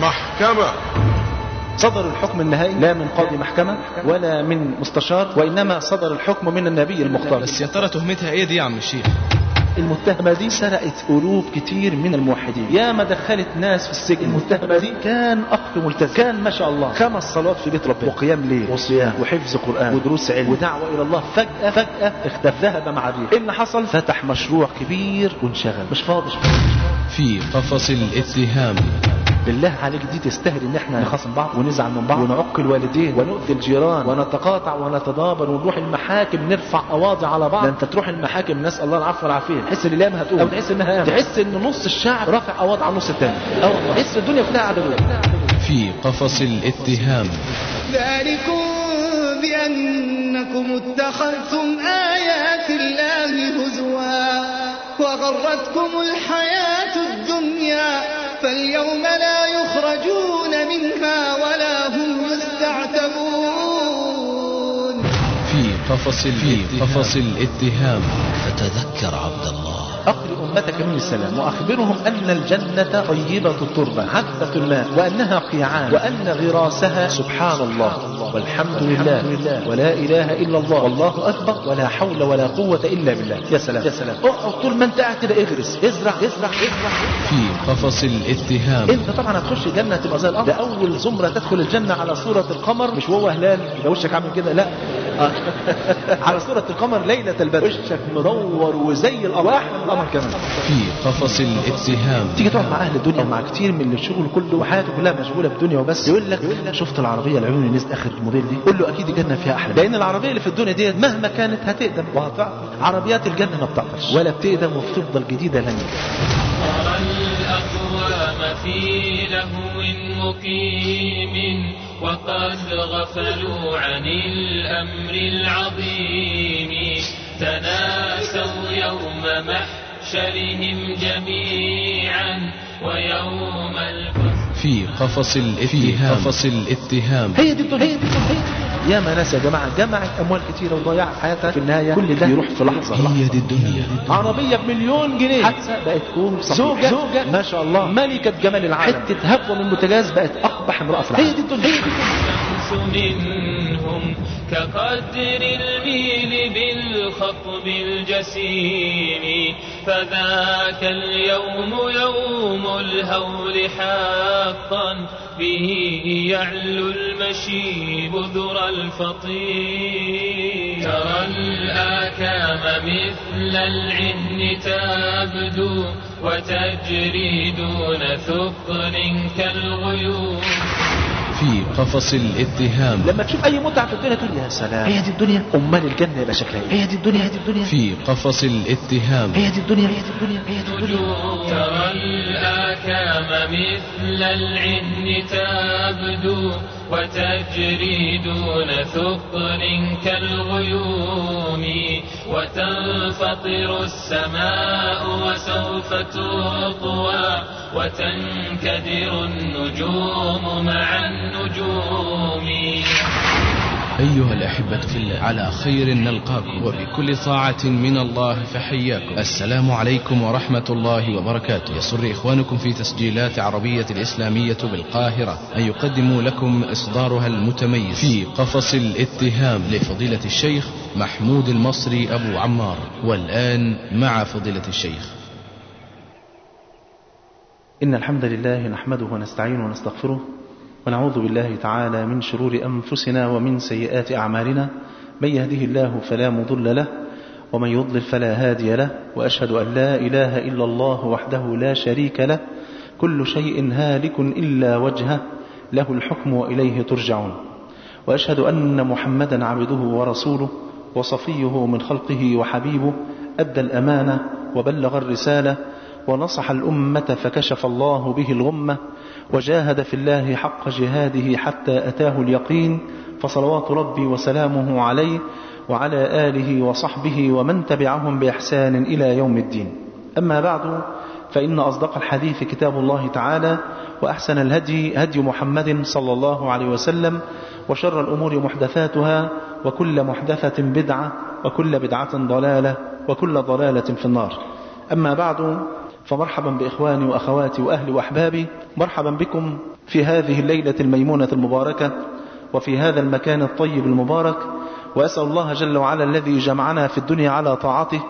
محكمة. صدر الحكم النهائي؟ لا من قاضي محكمة ولا من مستشار وإنما صدر الحكم من النبي المختار. بس يا ترى تهمتها إيه دي يا عم الشيخ؟ المتهمة دي سرقت قلوب كتير من الموحدين. يا ما دخلت ناس في السجن. المتهمة دي؟ كان أخ ملتزم. كان ما شاء الله. خمس صلوات في بيت ربنا. وقيام ليل. وصيام. وحفظ قرآن. ودروس علم. ودعوة إلى الله. فجأة فجأة اختفى. ذهب مع الريح. إيه اللي حصل؟ فتح مشروع كبير وانشغل. مش فاضي مش فاضي. في قفص الاتهام. بالله عليك دي تستاهل إن إحنا نخاصم بعض ونزعل من بعض ونعق الوالدين ونؤذي الجيران ونتقاطع ونتدابر ونروح المحاكم نرفع قواضي على بعض. ده أنت تروح المحاكم نسأل الله العفو والعافية. تحس إن الأيام هتقوم. أو تحس إنها قامت تحس إن نص الشعب رافع قواضي على النص الثاني آه والله تحس الدنيا كلها عدويه في قفص الاتهام. ذلكم بأنكم اتخذتم آيات الله هزوا وغرتكم الحياة الدنيا. فاليوم لا يخرجون منها ولا هم يستعتبون. في قفص في قفص الاتهام. فتذكر عبد الله. أقل أمتك من السلام. وأخبرهم أن الجنة طيبة التربة عذبة الماء وأنها قيعان وأن غراسها سبحان الله والحمد لله ولا إله إلا الله والله أكبر ولا حول ولا قوة إلا بالله. يا سلام. يا سلام. اقعد طول ما أنت قاعد كده اغرس ازرع ازرع ازرع. في قفص الاتهام. أنت طبعا هتخش الجنة هتبقى زي القمر ده أول زمرة تدخل الجنة على صورة القمر مش وهو هلال يبقى وشك عامل كده لا. على صورة القمر ليلة البدر. وشك مدور وزي القمر القمر كمان. في قفص الاتهام. تيجي تقعد مع أهل الدنيا ومع كتير من اللي الشغل كله وحياته كلها مشغولة بالدنيا وبس. يقول لك شفت العربية العيون اللي نزلت آخر الموديل دي؟ قول له أكيد الجنة فيها أحلى. لأن العربية اللي في الدنيا ديت مهما كانت هتقدم وهتعطل عربيات الجنة ما بتعطلش ولا بتقدم وبتفضل جديدة لن ترى الأقوام في لهو مقيم وقد غفلوا عن الأمر العظيم. تناسوا يوم محشرهم جميعا ويوم الفصل. في قفص الاتهام. قفص الاتهام. هي دي الدنيا هي دي الدنيا يا ما ناس يا جماعة جمعت أموال كتيرة وضيعت حياتها في النهاية. كل ده يروح في لحظة هي دي الدنيا. عربية بمليون جنيه. حادثه بقت كوم صفيح زوجة. ما شاء الله. ملكة جمال العالم. حتة هبوة من البوتاجاز بقت أقبح امراه في العالم. هي دي الدنيا منهم كقدر الميل بالخطب الجسيم فذاك اليوم يوم الهول حقا به يعلو المشيب ذرى الفطير. ترى الآكام مثل العهن تبدو وتجري دون ثقل كالغيوم. في قفص الاتهام. لما تشوف أي متعة في الدنيا تقول يا سلام. هي دي الدنيا. أمال الجنة يبقى شكلها إيه هي دي الدنيا هي دي الدنيا. في قفص الاتهام. هي دي الدنيا هي دي الدنيا هي دي الدنيا. ترى الآكام مثل العهن تبدو. وتجري دون ثقل كالغيوم وتنفطر السماء وسوف تطوى وتنكدر النجوم مع النجوم. أيها الأحبة في الله على خير نلقاكم. وبكل طاعة من الله فحياكم. السلام عليكم ورحمة الله وبركاته. يسر إخوانكم في تسجيلات عربية الإسلامية بالقاهرة أن يقدموا لكم إصدارها المتميز في قفص الاتهام لفضيلة الشيخ محمود المصري أبو عمار. والآن مع فضيلة الشيخ. إن الحمد لله نحمده ونستعينه ونستغفره ونعوذ بالله تعالى من شرور أنفسنا ومن سيئات أعمالنا. من يهده الله فلا مضل له ومن يضلل فلا هادي له وأشهد أن لا إله إلا الله وحده لا شريك له. كل شيء هالك إلا وجهه له الحكم وإليه ترجعون. وأشهد أن محمدا عبده ورسوله وصفيه من خلقه وحبيبه أدى الأمانة وبلغ الرسالة ونصح الأمة فكشف الله به الغمة وجاهد في الله حق جهاده حتى أتاه اليقين فصلوات ربي وسلامه عليه وعلى آله وصحبه ومن تبعهم بإحسان إلى يوم الدين. أما بعد فإن أصدق الحديث كتاب الله تعالى وأحسن الهدي هدي محمد صلى الله عليه وسلم وشر الأمور محدثاتها وكل محدثة بدعة وكل بدعة ضلالة وكل ضلالة في النار. أما بعد فمرحبا بإخواني وأخواتي وأهلي وأحبابي مرحبا بكم في هذه الليلة الميمونة المباركة وفي هذا المكان الطيب المبارك وأسأل الله جل وعلا الذي جمعنا في الدنيا على طاعته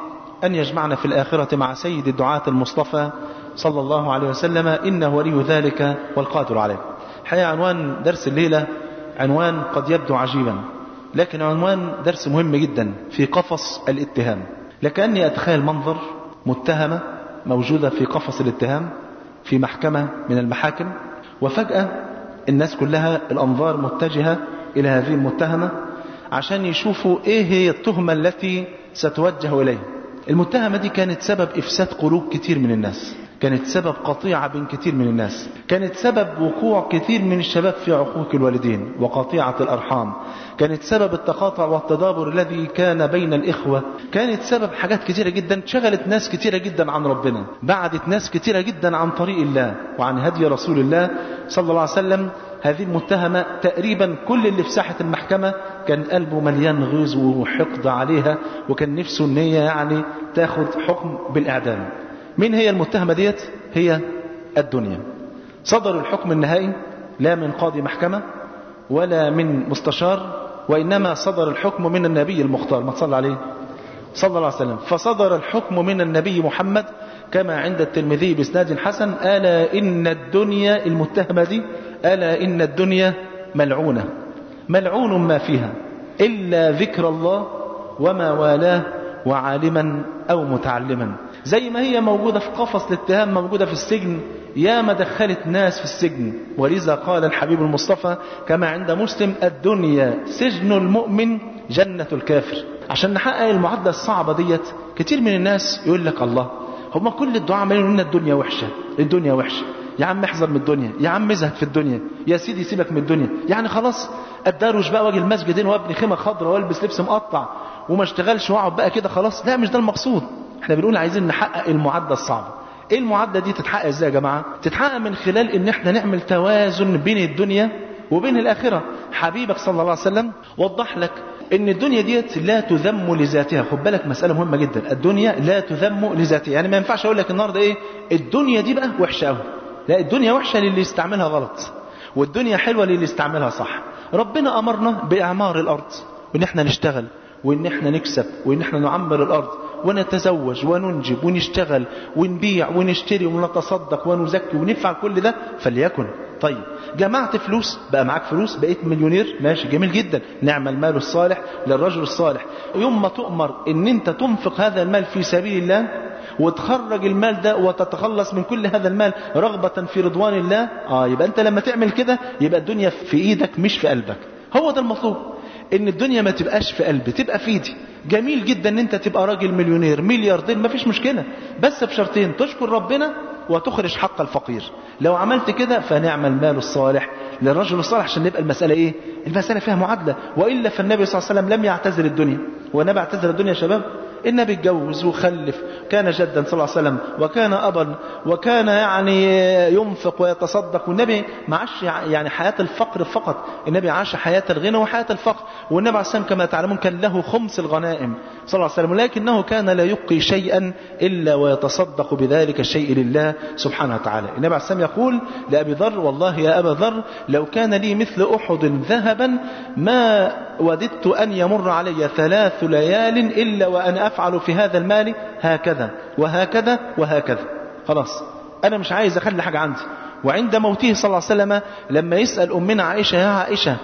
أن يجمعنا في الآخرة مع سيد الدعاة المصطفى صلى الله عليه وسلم إنه ولي ذلك والقادر عليه. حقيقة عنوان درس الليلة عنوان قد يبدو عجيبا لكن عنوان درس مهم جدا في قفص الاتهام. لكأني أتخيل منظر متهمة موجودة في قفص الاتهام في محكمة من المحاكم وفجأة الناس كلها الأنظار متجهة إلى هذه المتهمة عشان يشوفوا إيه هي التهمة التي ستوجه إليه المتهمة دي كانت سبب إفساد قلوب كتير من الناس. كانت سبب قطيعة بين كتير من الناس. كانت سبب وقوع كتير من الشباب في عقوق الوالدين وقطيعة الأرحام. كانت سبب التقاطع والتدابر الذي كان بين الإخوة. كانت سبب حاجات كتيرة جدا شغلت ناس كتيرة جدا عن ربنا. بعدت ناس كتيرة جدا عن طريق الله وعن هدي رسول الله صلى الله عليه وسلم. هذه المتهمة تقريبا كل اللي في ساحة المحكمة كان قلبه مليان غيظ وحقد عليها وكان نفسه إن هي يعني تاخد حكم بالإعدام. مين هي المتهمة ديت؟ هي الدنيا. صدر الحكم النهائي لا من قاضي محكمة ولا من مستشار وإنما صدر الحكم من النبي المختار ما صلى عليه. صلى الله عليه وسلم. فصدر الحكم من النبي محمد كما عند الترمذي بإسناد حسن ألا إن الدنيا المتهمة دي ألا إن الدنيا ملعونة. ملعون ما فيها إلا ذكر الله وما والاه وعالما أو متعلما. زي ما هي موجودة في قفص الاتهام موجودة في السجن. يا ما دخلت ناس في السجن. ولذا قال الحبيب المصطفى كما عند مسلم الدنيا سجن المؤمن جنة الكافر. عشان نحقق المعادلة الصعبة ديت كتير من الناس يقول لك الله هما كل الدعاء عمالين لنا الدنيا وحشة الدنيا وحشة. يا عم احذر من الدنيا يا عم ازهد في الدنيا يا سيدي سيبك من الدنيا. يعني خلاص اداروش بقى واجي المسجد هنا وابني خيمة خضراء والبس لبس مقطع وما اشتغلش واقعد بقى كده خلاص. لا مش ده المقصود. إحنا بنقول عايزين نحقق المعادلة الصعبة. إيه المعادلة دي تتحقق إزاي يا جماعة؟ تتحقق من خلال إن إحنا نعمل توازن بين الدنيا وبين الآخرة. حبيبك صلى الله عليه وسلم وضح لك إن الدنيا ديت لا تذم لذاتها. خد بالك مسألة مهمة جدا. الدنيا لا تذم لذاتها. يعني ما ينفعش أقول لك النهارده إيه؟ الدنيا دي بقى وحشة قوي لا الدنيا وحشة للي يستعملها غلط. والدنيا حلوة للي يستعملها صح. ربنا أمرنا بأعمار الأرض. وإن إحنا نشتغل وإن إحنا نكسب وإن إحنا نعمر الأرض. ونتزوج وننجب ونشتغل ونبيع ونشتري ونتصدق ونزكي ونفعل كل ده فليكن. طيب جمعت فلوس بقى معاك فلوس بقيت مليونير ماشي جميل جدا. نعم المال الصالح للرجل الصالح. يوم ما تؤمر إن أنت تنفق هذا المال في سبيل الله وتخرج المال ده وتتخلص من كل هذا المال رغبة في رضوان الله آه يبقى أنت لما تعمل كده يبقى الدنيا في إيدك مش في قلبك. هو ده المطلوب. إن الدنيا ما تبقاش في قلبي تبقى في إيدي. جميل جدا إن أنت تبقى راجل مليونير ملياردير ما فيش مشكلة. بس بشرطين تشكر ربنا وتخرج حق الفقير. لو عملت كده فنعم المال الصالح للرجل الصالح عشان نبقى المسألة إيه؟ المسألة فيها معادلة. وإلا فالنبي صلى الله عليه وسلم لم يعتزل الدنيا. والنبي اعتزل الدنيا يا شباب؟ النبي اتجوز وخلف كان جدا صلى الله عليه وسلم وكان أبا وكان يعني ينفق ويتصدق. والنبي ما عاش يعني حياة الفقر فقط. النبي عاش حياة الغنى وحياة الفقر. والنبي عليه السلام كما تعلمون كان له خمس الغنائم صلى الله عليه وسلم ولكنه كان لا يبقي شيئا إلا ويتصدق بذلك الشيء لله سبحانه وتعالى. النبي عليه السلام يقول لأبي ذر والله يا أبا ذر لو كان لي مثل أحد ذهبا ما وددت أن يمر علي ثلاث ليال إلا وأنا أفعل في هذا المال هكذا وهكذا وهكذا. خلاص. أنا مش عايز أخلي حاجة عندي. وعند موته صلى الله عليه وسلم لما يسأل أمنا عائشة يا عائشة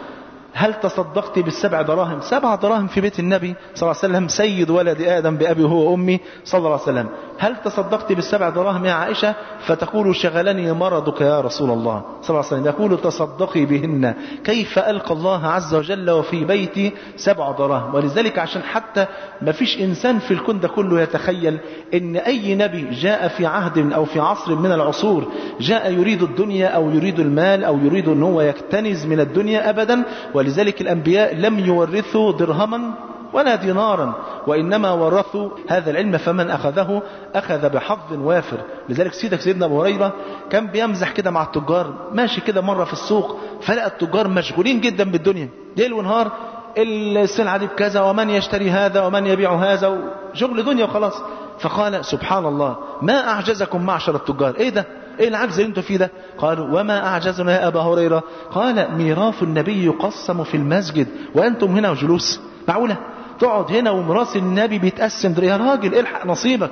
هل تصدقت بالسبع دراهم؟ سبع دراهم في بيت النبي صلى الله عليه وسلم سيد ولد آدم بأبي هو وأمي صلى الله عليه وسلم. هل تصدقت بالسبع دراهم يا عائشة؟ فتقول شغلني مرضك يا رسول الله صلى الله عليه وسلم. يقول تصدقي بهن. كيف ألقى الله عز وجل وفي بيتي سبع دراهم؟ ولذلك عشان حتى ما فيش إنسان في الكون ده كله يتخيل إن أي نبي جاء في عهد أو في عصر من العصور جاء يريد الدنيا أو يريد المال أو يريد أن هو يكتنز من الدنيا أبدا ولذلك الأنبياء لم يورثوا درهما ولا دينارا وإنما ورثوا هذا العلم فمن أخذه أخذ بحظ وافر. لذلك سيدك سيدنا أبو هريرة كان بيمزح كده مع التجار ماشي كده مرة في السوق فلقى التجار مشغولين جدا بالدنيا. ليل ونهار السلعة دي بكذا ومن يشتري هذا ومن يبيع هذا وشغل دنيا وخلاص. فقال سبحان الله ما أعجزكم معشر التجار؟ إيه ده؟ إيه العجز اللي أنتوا فيه ده؟ قالوا وما أعجزنا يا أبا هريرة. قال ميراث النبي يقسم في المسجد وأنتم هنا وجلوس. معقولة؟ تقعد هنا وميراث النبي بيتقسم. يا راجل الحق نصيبك.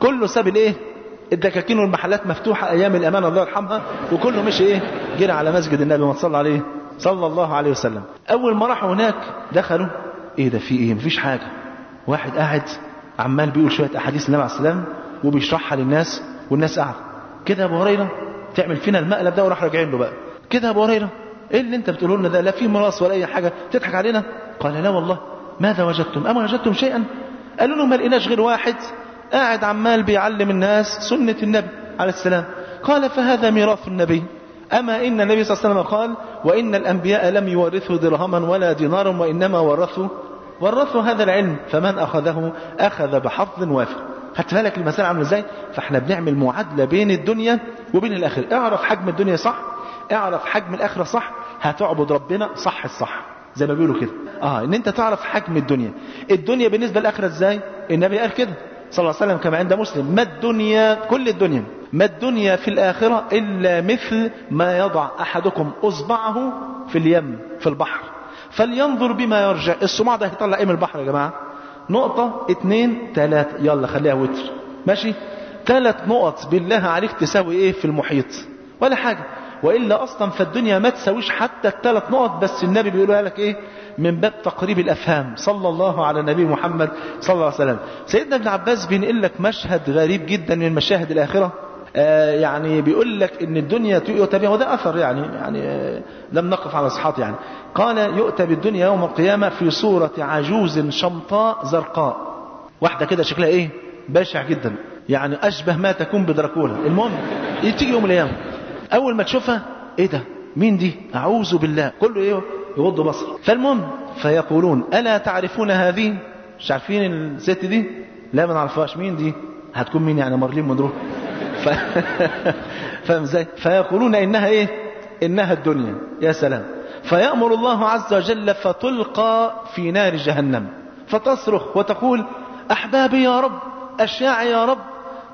كله ساب الإيه؟ الدكاكين والمحلات مفتوحة أيام الامان الله يرحمها. وكله مشي إيه؟ جرى على مسجد النبي ما صلى عليه صلى الله عليه وسلم. أول ما راحوا هناك دخلوا. إيه ده في إيه؟ مفيش حاجة. واحد قاعد عمال بيقول شوية أحاديث النبي عليه السلام وبيشرحها للناس والناس قاعدة. كده يا أبو هريرة تعمل فينا المقلب ده وراح راجعين له بقى. كده يا أبو هريرة إيه اللي أنت بتقوله لنا ده؟ لا في ميراث ولا أي حاجة تضحك علينا؟ قال لا والله. ماذا وجدتم؟ أما وجدتم شيئا؟ قالوا له ما لقيناش غير واحد قاعد عمال بيعلم الناس سنة النبي عليه السلام. قال فهذا ميراث النبي. أما إن النبي صلى الله عليه وسلم قال وإن الأنبياء لم يورثوا درهما ولا دينارا وإنما ورثوا ورثوا هذا العلم فمن أخذه؟ أخذ بحظ وافر. خدت بالك المسألة عاملة إزاي؟ فإحنا بنعمل معادلة بين الدنيا وبين الآخرة. اعرف حجم الدنيا صح؟ اعرف حجم الآخرة صح؟ هتعبد ربنا صح الصح. زي ما بيقولوا كده. آه إن أنت تعرف حجم الدنيا. الدنيا بالنسبة للآخرة إزاي؟ النبي قال كده صلى الله عليه وسلم كما عند مسلم. ما الدنيا؟ كل الدنيا. ما الدنيا في الآخرة إلا مثل ما يضع أحدكم أصبعه في اليم في البحر. فلينظر بما يرجع. الصماع ده هيطلع إيه من البحر يا جماعة؟ نقطة اتنين تلاتة. يلا خليها وتر. ماشي؟ تلات نقط بالله عليك تساوي إيه في المحيط؟ ولا حاجة. وإلا أصلا فالدنيا ما تساويش حتى الثلاث نقط بس النبي بيقولها لك إيه؟ من باب تقريب الأفهام. صلى الله على النبي محمد صلى الله عليه وسلم. سيدنا ابن عباس بينقل لك مشهد غريب جدا من مشاهد الآخرة. يعني بيقول لك إن الدنيا تؤتى بها وده أثر يعني يعني آه لم نقف على صحات يعني. قال يؤتى بالدنيا يوم القيامة في صورة عجوز شمطاء زرقاء. واحدة كده شكلها إيه؟ بشع جدا. يعني أشبه ما تكون بدراكولا. المهم تيجي يوم الأيام أول ما تشوفها إيه ده؟ مين دي؟ أعوذ بالله. كله إيه؟ يغض بصر. فالمهم فيقولون ألا تعرفون هذه؟ مش عارفين الست دي؟ لا ما نعرفهاش. مين دي؟ هتكون مين يعني؟ مارلين مونرو. ف... فيقولون إنها إيه؟ إنها الدنيا. يا سلام. فيأمر الله عز وجل فتلقى في نار جهنم. فتصرخ وتقول أحبابي يا رب أشياعي يا رب.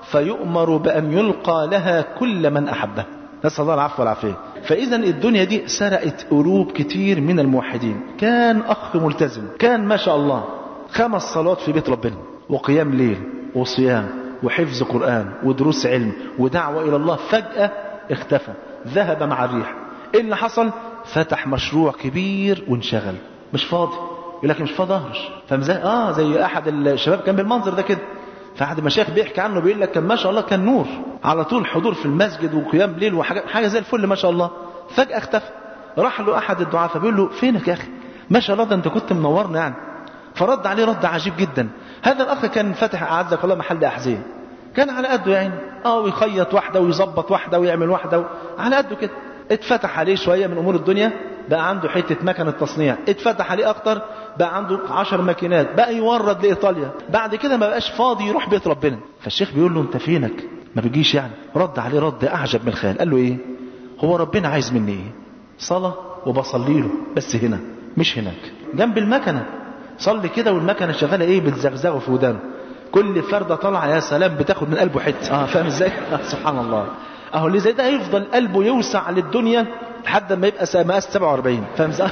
فيؤمر بأن يلقى لها كل من أحبه. نسأل الله العفو والعافية. فاذا الدنيا دي سرقت قلوب كتير من الموحدين. كان أخ ملتزم. كان ما شاء الله. خمس صلوات في بيت ربنا. وقيام ليل. وصيام. وحفظ قرآن ودروس علم ودعوة إلى الله فجأة اختفى ذهب مع الريح. إيه اللي حصل؟ فتح مشروع كبير وانشغل. مش فاضي. يقول لك مش فاضي أهرش. إزاي آه زي أحد الشباب كان بالمنظر ده كده. فأحد المشايخ بيحكي عنه بيقول لك كان ما شاء الله كان نور. على طول حضور في المسجد وقيام ليل وحاجه حاجة زي الفل ما شاء الله. فجأة اختفى. راح له أحد الدعاة فبيقول له فينك يا أخي؟ ما شاء الله ده أنت كنت منورنا يعني. فرد عليه رد عجيب جدا. هذا الأخ كان فاتح اعزك الله محل احذيه كان على قده يعني آه ويخيط واحدة ويظبط واحدة ويعمل واحدة و... على قده كده. اتفتح عليه شوية من أمور الدنيا بقى عنده حتة مكنة تصنيع. اتفتح عليه أكتر بقى عنده عشر ماكينات. بقى يورد لإيطاليا. بعد كده ما بقاش فاضي يروح بيت ربنا. فالشيخ بيقول له أنت فينك؟ ما بيجيش يعني. رد عليه رد أعجب من الخيال. قال له إيه؟ هو ربنا عايز مني إيه؟ صلاة وبصلي له. بس هنا مش هناك. جنب المكنة. صلي كده والمكنة شغالة إيه؟ بتزغزغه في ودانه. كل فردة طالعة يا سلام بتاخد من قلبه حتة. آه فاهم إزاي؟ سبحان الله. أهو اللي زي ده هيفضل قلبه يوسع للدنيا لحد ما يبقى مقاس 47 فاهم إزاي؟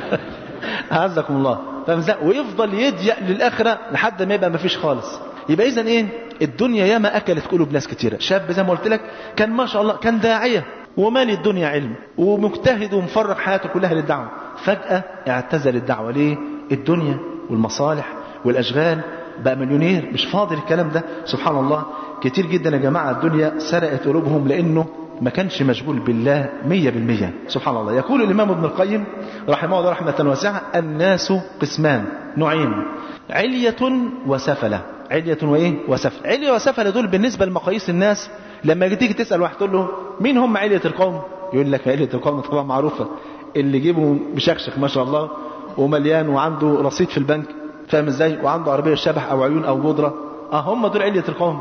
أعزكم الله. فاهم إزاي؟ ويفضل يضيق للآخرة لحد ما يبقى مفيش خالص. يبقى اذا إيه؟ الدنيا ياما أكلت قلوب ناس كتيرة. شاب زي ما قلت لك كان ما شاء الله كان داعية. ومالي الدنيا علم. ومجتهد ومفرغ حياته كلها للدعوة. فجأة اعتزل الدعوة. ليه؟ الدنيا والمصالح والأشغال بقى مليونير. مش فاضي الكلام ده. سبحان الله كتير جدا يا جماعة الدنيا سرقت قلوبهم لأنه ما كانش مشغول بالله مية بالمية. سبحان الله يقول الإمام ابن القيم رحمه الله رحمة واسعة الناس قسمان نوعين علية وسفلة. علية وإيه؟ وسفلة. علية وسفلة دول بالنسبة لمقاييس الناس لما تيجي تسأل واحد تقول له مين هم علية القوم؟ يقول لك علية القوم طبعا معروفة. اللي جيبه بشكشك ما شاء الله. ومليان وعنده رصيد في البنك فاهم إزاي؟ وعنده عربية شبح أو عيون أو جدره آه هم دول علية القوم.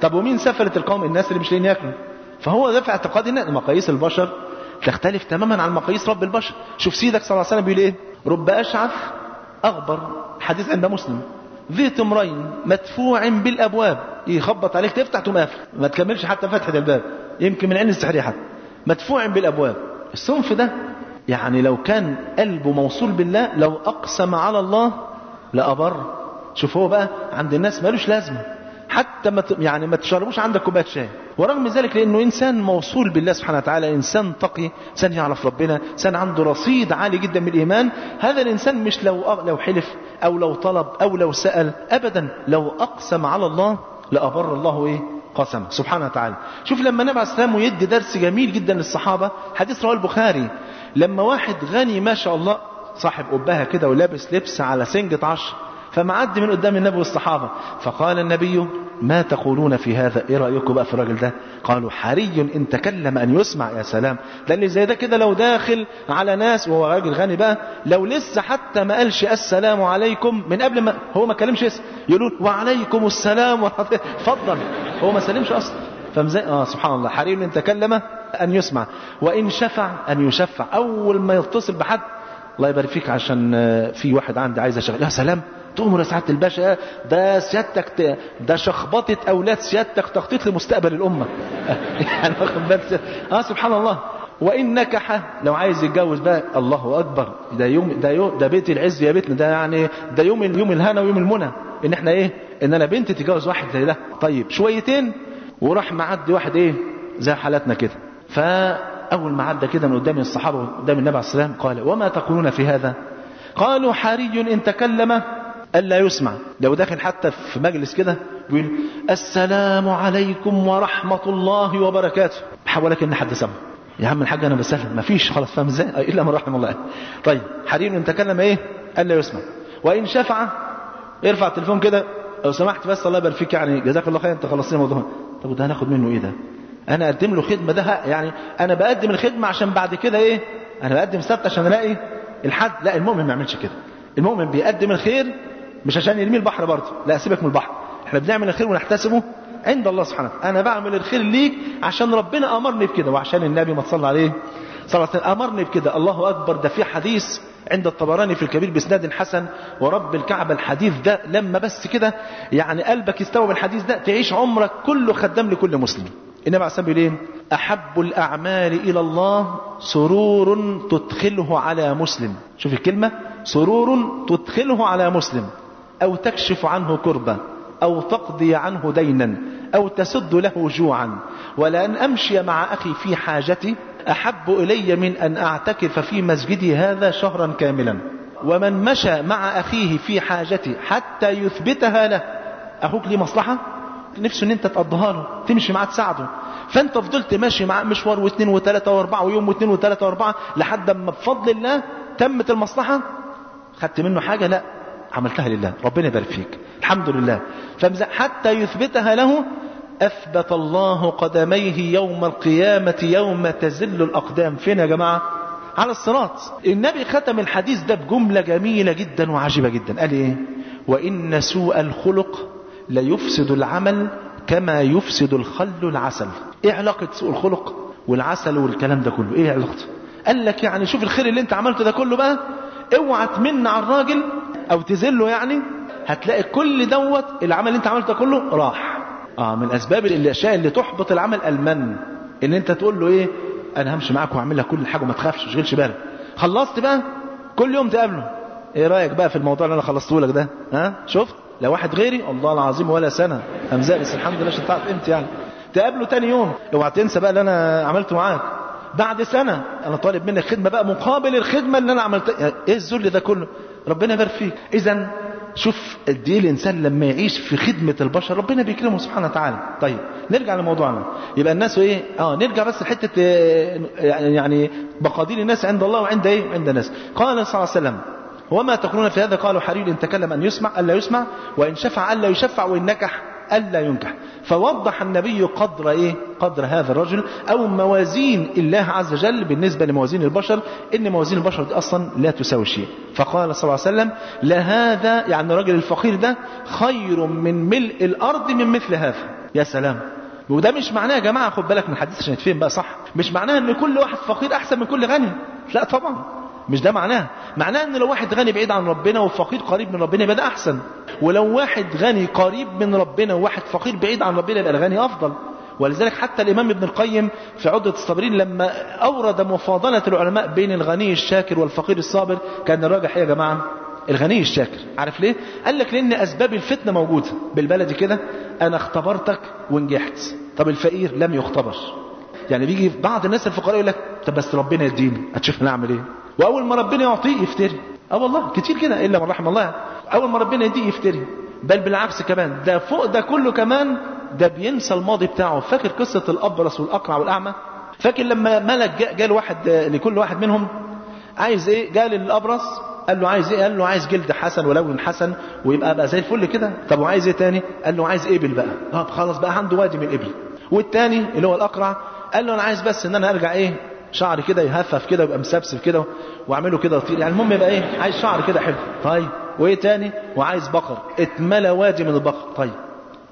طب ومين سفلة القوم؟ الناس اللي مش لاقيين ياكلوا. فهو ده في اعتقادي إن مقاييس البشر تختلف تماما عن مقاييس رب البشر. شوف سيدك صلى الله عليه وسلم بيقول إيه؟ رب أشعث أغبر. حديث عند مسلم. ذي تمرين مدفوع بالأبواب. يخبط عليك تفتح تقوم قافل. ما تكملش حتى فتحة الباب. يمكن من عين السحرية حتى. مدفوع بالأبواب. الصنف ده يعني لو كان قلبه موصول بالله لو أقسم على الله لأبر. شوف هو بقى عند الناس مالوش لازمة. حتى ما يعني ما تشربوش عندك كوباية شاي. ورغم ذلك لأنه إنسان موصول بالله سبحانه وتعالى إنسان تقي إنسان يعرف ربنا إنسان عنده رصيد عالي جدا من الإيمان. هذا الإنسان مش لو لو حلف أو لو طلب أو لو سأل. ابدا لو أقسم على الله لأبر الله إيه؟ قسم. سبحانه وتعالى. شوف لما النبي عليه السلام يدي درس جميل جدا للصحابة. حديث رواه البخاري. لما واحد غني ما شاء الله صاحب قبها كده ولابس لبس على سنجة عشر فمعدي من قدام النبي والصحابة فقال النبي ما تقولون في هذا؟ إيه رأيكم بقى في الراجل ده؟ قالوا حري إن تكلم أن يسمع يا سلام. لأن زي ده كده لو داخل على ناس وهو راجل غني بقى لو لسه حتى ما قالش السلام عليكم من قبل ما هو ما كلمش اسم يقولون وعليكم السلام فضلا هو ما سلمش أصلا. فمزي آه سبحان الله حري إن تكلم أن يسمع وإن شفع أن يشفع. أول ما يتصل بحد الله يبارك فيك عشان آه، في واحد عندي عايز أشغل. يا سلام تؤمر يا سعادة الباشا ده سيادتك ده شخبطة أولاد سيادتك تخطيط لمستقبل الأمة. يعني؟ آه سبحان الله. وإن نكح لو عايز يتجوز بقى الله أكبر. ده يوم ده يوم ده بيت العز يا بيتنا. ده يعني ده يوم يوم الهنا ويوم المنى. إن إحنا إيه؟ إن أنا بنتي تتجوز واحد زي ده. طيب شويتين وراح معدي واحد إيه؟ زي حالاتنا كده. فأول ما عدى كده من قدام الصحابة قدام النبي عليه السلام قال وما تقولون في هذا؟ قالوا حري إن تكلم ألا يسمع. لو داخل حتى في مجلس كده بيقول السلام عليكم ورحمة الله وبركاته. حاولك إن حد سمع. يا عم الحاج أنا بسلم ما فيش خلاص فاهم إزاي؟ إلا من رحم الله. طيب حري إن تكلم إيه؟ ألا يسمع. وإن شفع ارفع التليفون كده. لو سمحت بس الله يبارك فيك يعني جزاك الله خير أنت خلصت لي الموضوع. طب وده هناخد منه إيه ده؟ أنا اقدم له خدمه ده يعني أنا بقدم الخدمه عشان بعد كده إيه أنا بقدم سبت عشان الاقي الحد. لا المؤمن ما يعملش كده. المؤمن بيقدم الخير مش عشان يرمي البحر برضه لا سيبك من البحر. إحنا بنعمل الخير ونحتسبه عند الله سبحانه أنا بعمل الخير ليك عشان ربنا امرني بكده وعشان النبي ما تصلى عليه صلى الله عليه وسلم. امرني بكده. الله اكبر ده في حديث عند الطبراني في الكبير بإسناد حسن ورب الكعبة الحديث ده لما بس كده يعني قلبك يستوعب الحديث ده تعيش عمرك كله خدام لكل مسلم. النبي عليه بيقول إيه أحب الأعمال إلى الله سرور تدخله على مسلم. شوف الكلمة. سرور تدخله على مسلم. أو تكشف عنه كربه أو تقضي عنه دينا. أو تسد له جوعا. ولأن أمشي مع أخي في حاجتي أحب إلي من أن أعتكف في مسجدي هذا شهرا كاملا. ومن مشى مع أخيه في حاجتي حتى يثبتها له. أخوك ليه مصلحة؟ نفسه إن أنت تقضيها له تمشي معاه تساعده. فأنت فضلت ماشي معاه مشوار واثنين وثلاثة وأربعة ويوم واثنين وثلاثة وأربعة لحد ما بفضل الله تمت المصلحة. خدت منه حاجة؟ لا عملتها لله. ربنا يبارك فيك. الحمد لله. حتى يثبتها له أثبت الله قدميه يوم القيامة يوم تزل الأقدام. فين يا جماعة؟ على الصراط. النبي ختم الحديث ده بجملة جميلة جدا وعجيبة جدا. قال إيه؟ وإن سوء الخلق ليفسد العمل كما يفسد الخل العسل. إيه علاقة سوء الخلق والعسل والكلام ده كله؟ إيه علاقته؟ قال لك يعني شوف الخير اللي أنت عملته ده كله بقى اوعى تمن على الراجل أو تذله يعني هتلاقي كل دوت العمل اللي أنت عملته كله راح. آه من أسباب الأشياء اللي تحبط العمل المن إن أنت تقول له إيه؟ أنا همشي معاك وهعمل لك كل حاجة وما تخافش ما تشغلش بالك. خلصت بقى؟ كل يوم تقابله. إيه رأيك بقى في الموضوع اللي أنا خلصته لك ده؟ ها؟ شفت؟ لو واحد غيري؟ الله العظيم ولا سنة. همزة بس الحمد لله عشان تعرف يعني. تقابله تاني يوم. اوعى تنسى بقى اللي أنا عملته معاك. بعد سنة. أنا طالب منك خدمة بقى مقابل الخدمة اللي أنا عملتها إيه الذل ده كله؟ ربنا يبارك فيك. اذا شوف قد إيه الإنسان لما يعيش في خدمة البشر ربنا بيكرمه سبحانه وتعالى. طيب نرجع لموضوعنا. يبقى الناس إيه؟ آه نرجع بس لحتة آه، يعني مقادير الناس عند الله وعند إيه؟ عند الناس. قال صلى الله عليه وسلم وما تقولون في هذا؟ قالوا حري إن تكلم أن يسمع ألا يسمع وإن شفع ألا يشفع وإن نكح ألا ينكح فوضح النبي قدر إيه؟ قدر هذا الرجل أو موازين الله عز وجل بالنسبة لموازين البشر إن موازين البشر دي أصلا لا تساوي شيء. فقال صلى الله عليه وسلم لهذا يعني الرجل الفقير ده خير من ملء الأرض من مثل هذا. يا سلام. وده مش معناه يا جماعة خد بالك من الحديث عشان يتفهم بقى؟ صح. مش معناه إن كل واحد فقير أحسن من كل غني. لا طبعا. مش ده معناه معناه إن لو واحد غني بعيد عن ربنا وفقير قريب من ربنا يبقى ده أحسن. ولو واحد غني قريب من ربنا وواحد فقير بعيد عن ربنا يبقى الغني أفضل. ولذلك حتى الإمام ابن القيم في عدة الصابرين لما أورد مفاضلة العلماء بين الغني الشاكر والفقير الصابر كان الراجح يا جماعة؟ الغني الشاكر. عارف ليه؟ قال لك لأن أسباب الفتنة موجودة. بالبلدي كده أنا اختبرتك ونجحت. طب الفقير لم يختبر. يعني بيجي بعض الناس الفقراء يقول لك طب بس ربنا يديني. هتشوف نعمل إيه؟ وأول ما ربنا يعطيه يفتري. آه والله كتير كده إلا من رحم الله. أول ما ربنا يديه يفتري. بل بالعكس كمان ده فوق ده كله كمان ده بينسى الماضي بتاعه. فاكر قصة الأبرص والأقرع والأعمى؟ فاكر لما ملك جاء, جاء واحد لكل واحد منهم عايز إيه؟ جاء للأبرص قال له عايز إيه؟ قال له عايز جلد حسن ولون حسن ويبقى بقى زي الفل كده. طب وعايز إيه تاني؟ قال له عايز إبل بقى. طب خلاص بقى عنده وادي من الإبل. والتاني اللي هو الأقرع قال له أنا عايز بس إن أنا أرجع إيه؟ شعري كده يهفف كده ويبقى مسبسب كده واعمله كده يعني المهم يبقى إيه؟ عايز شعر كده حلو. طيب. وايه تاني؟ وعايز بقر. اتملى وادي من البقر. طيب.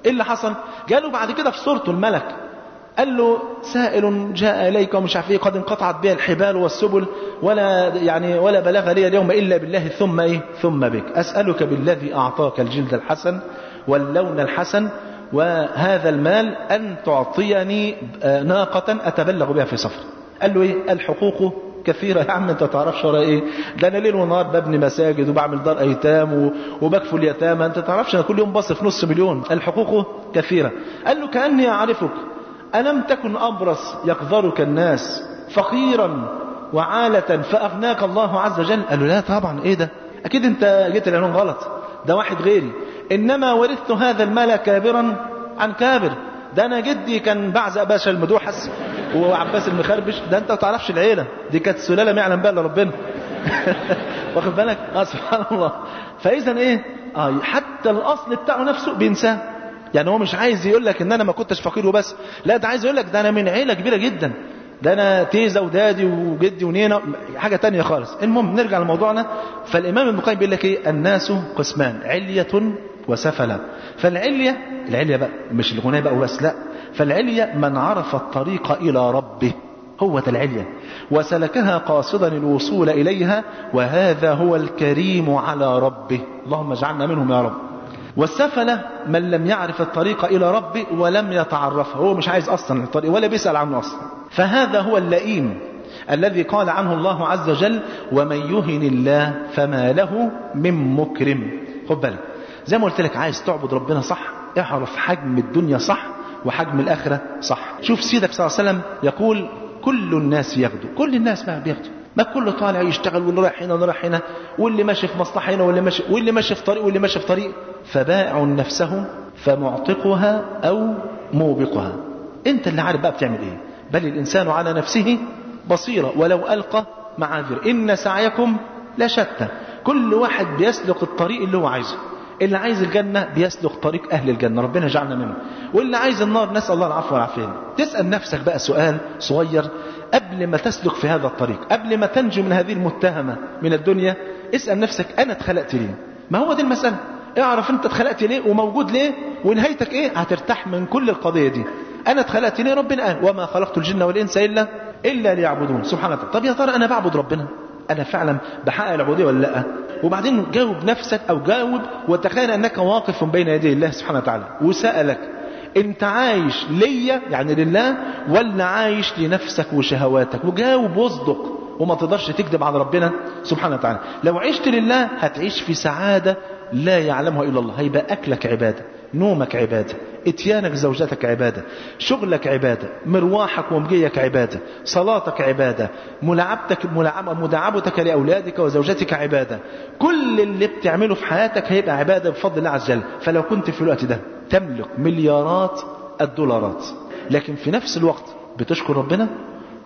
إيه اللي حصل؟ جاله بعد كده في صورته الملك. قال له سائل جاء إليك ومش عارف إيه قد انقطعت بها الحبال والسبل ولا يعني ولا بلغ لي اليوم إلا بالله ثم إيه؟ ثم بك. أسألك بالذي أعطاك الجلد الحسن واللون الحسن وهذا المال أن تعطيني ناقة أتبلغ بها في سفر قال له إيه؟ الحقوق كثيرة. يا عم أنت تعرفش ورا إيه؟ ده أنا ليل ونهار ببني مساجد وبعمل دار أيتام وبكفل يتامى أنت تعرفش أنا كل يوم بصرف نص مليون. الحقوق كثيرة. قال له كأني أعرفك. ألم تكن أبرص يقذرك الناس فقيرا وعالة فأغناك الله عز وجل؟ قال له لا طبعا. إيه ده؟ أكيد أنت جيت العنوان غلط. ده واحد غيري. إنما ورثت هذا المال كابرا عن كابر. ده أنا جدي كان بعزق باشا المدوحس وعباس المخربش. ده انت ما تعرفش العيلة. دي كانت سلالة ما يعلم بها إلا ربنا. واخد بالك؟ آه سبحان الله. فإذا إيه؟ آه حتى الأصل بتاعه نفسه بينساه. يعني هو مش عايز يقول لك إن أنا ما كنتش فقير وبس. لا ده عايز يقول لك ده أنا من عيلة كبيرة جدا. ده أنا تيزا ودادي وجدي ونينا حاجة تانية خالص. المهم نرجع لموضوعنا. فالإمام ابن القيم بيقول لك إيه؟ الناس قسمان. علية وسفلا فالعليه العليه بقى مش الغنى بقى وبس لا. فالعليه من عرف الطريق إلى ربه. هو ده العليه وسلكها قاصدا الوصول إليها وهذا هو الكريم على ربه. اللهم اجعلنا منهم يا رب. والسفلة من لم يعرف الطريق إلى ربه ولم يتعرفه. هو مش عايز أصلا الطريق ولا بيسأل عنه أصلا. فهذا هو اللئيم الذي قال عنه الله عز وجل ومن يهن الله فما له من مكرم. خد بالك. زي ما قلت لك عايز تعبد ربنا صح اعرف حجم الدنيا صح وحجم الآخرة صح. شوف سيدك صلى الله عليه وسلم يقول كل الناس يغدو. كل الناس بقى بيغدو. ما كله طالع يشتغل واللي رايح هنا واللي رايح هنا واللي ماشي في مصلحة هنا واللي ماشي واللي ماشي في طريق واللي ماشي في طريق. فبائع نفسه فمعتقها أو موبقها. أنت اللي عارف بقى بتعمل إيه. بل الإنسان على نفسه بصيرة ولو ألقى معاذير. إن سعيكم لشتى. كل واحد بيسلك الطريق اللي هو عايزه. اللي عايز الجنة بيسلك طريق أهل الجنة ربنا يجعلنا منه. واللي عايز النار نسأل الله العفو والعافية. تسأل نفسك بقى سؤال صغير. قبل ما تسلك في هذا الطريق قبل ما تنجو من هذه المتهمة من الدنيا اسأل نفسك أنا اتخلقت ليه؟ ما هو دي المسألة. اعرف أنت اتخلقت ليه وموجود ليه ونهايتك إيه؟ هترتاح من كل القضية دي. أنا اتخلقت ليه؟ ربنا قال. وما خلقت الجن والإنس الا إلا ليعبدون. سبحانه وتعالى طب يا ترى أنا بعبد ربنا؟ أنا فعلا بحقق العبودية ولا لأ؟ وبعدين جاوب نفسك أو جاوب وتخيل أنك واقف بين يدي الله سبحانه وتعالى وسألك أنت عايش ليا يعني لله ولا عايش لنفسك وشهواتك؟ وجاوب واصدق وما تقدرش تكذب على ربنا سبحانه وتعالى. لو عشت لله هتعيش في سعادة لا يعلمها إلا الله هيبقى أكلك عبادة. نومك عبادة إتيانك زوجتك عبادة شغلك عبادة مرواحك ومجيك عبادة صلاتك عبادة ملاعبتك مداعبتك لأولادك وزوجتك عبادة. كل اللي بتعمله في حياتك هيبقى عبادة بفضل الله عز وجل. فلو كنت في الوقت ده تملك مليارات الدولارات لكن في نفس الوقت بتشكر ربنا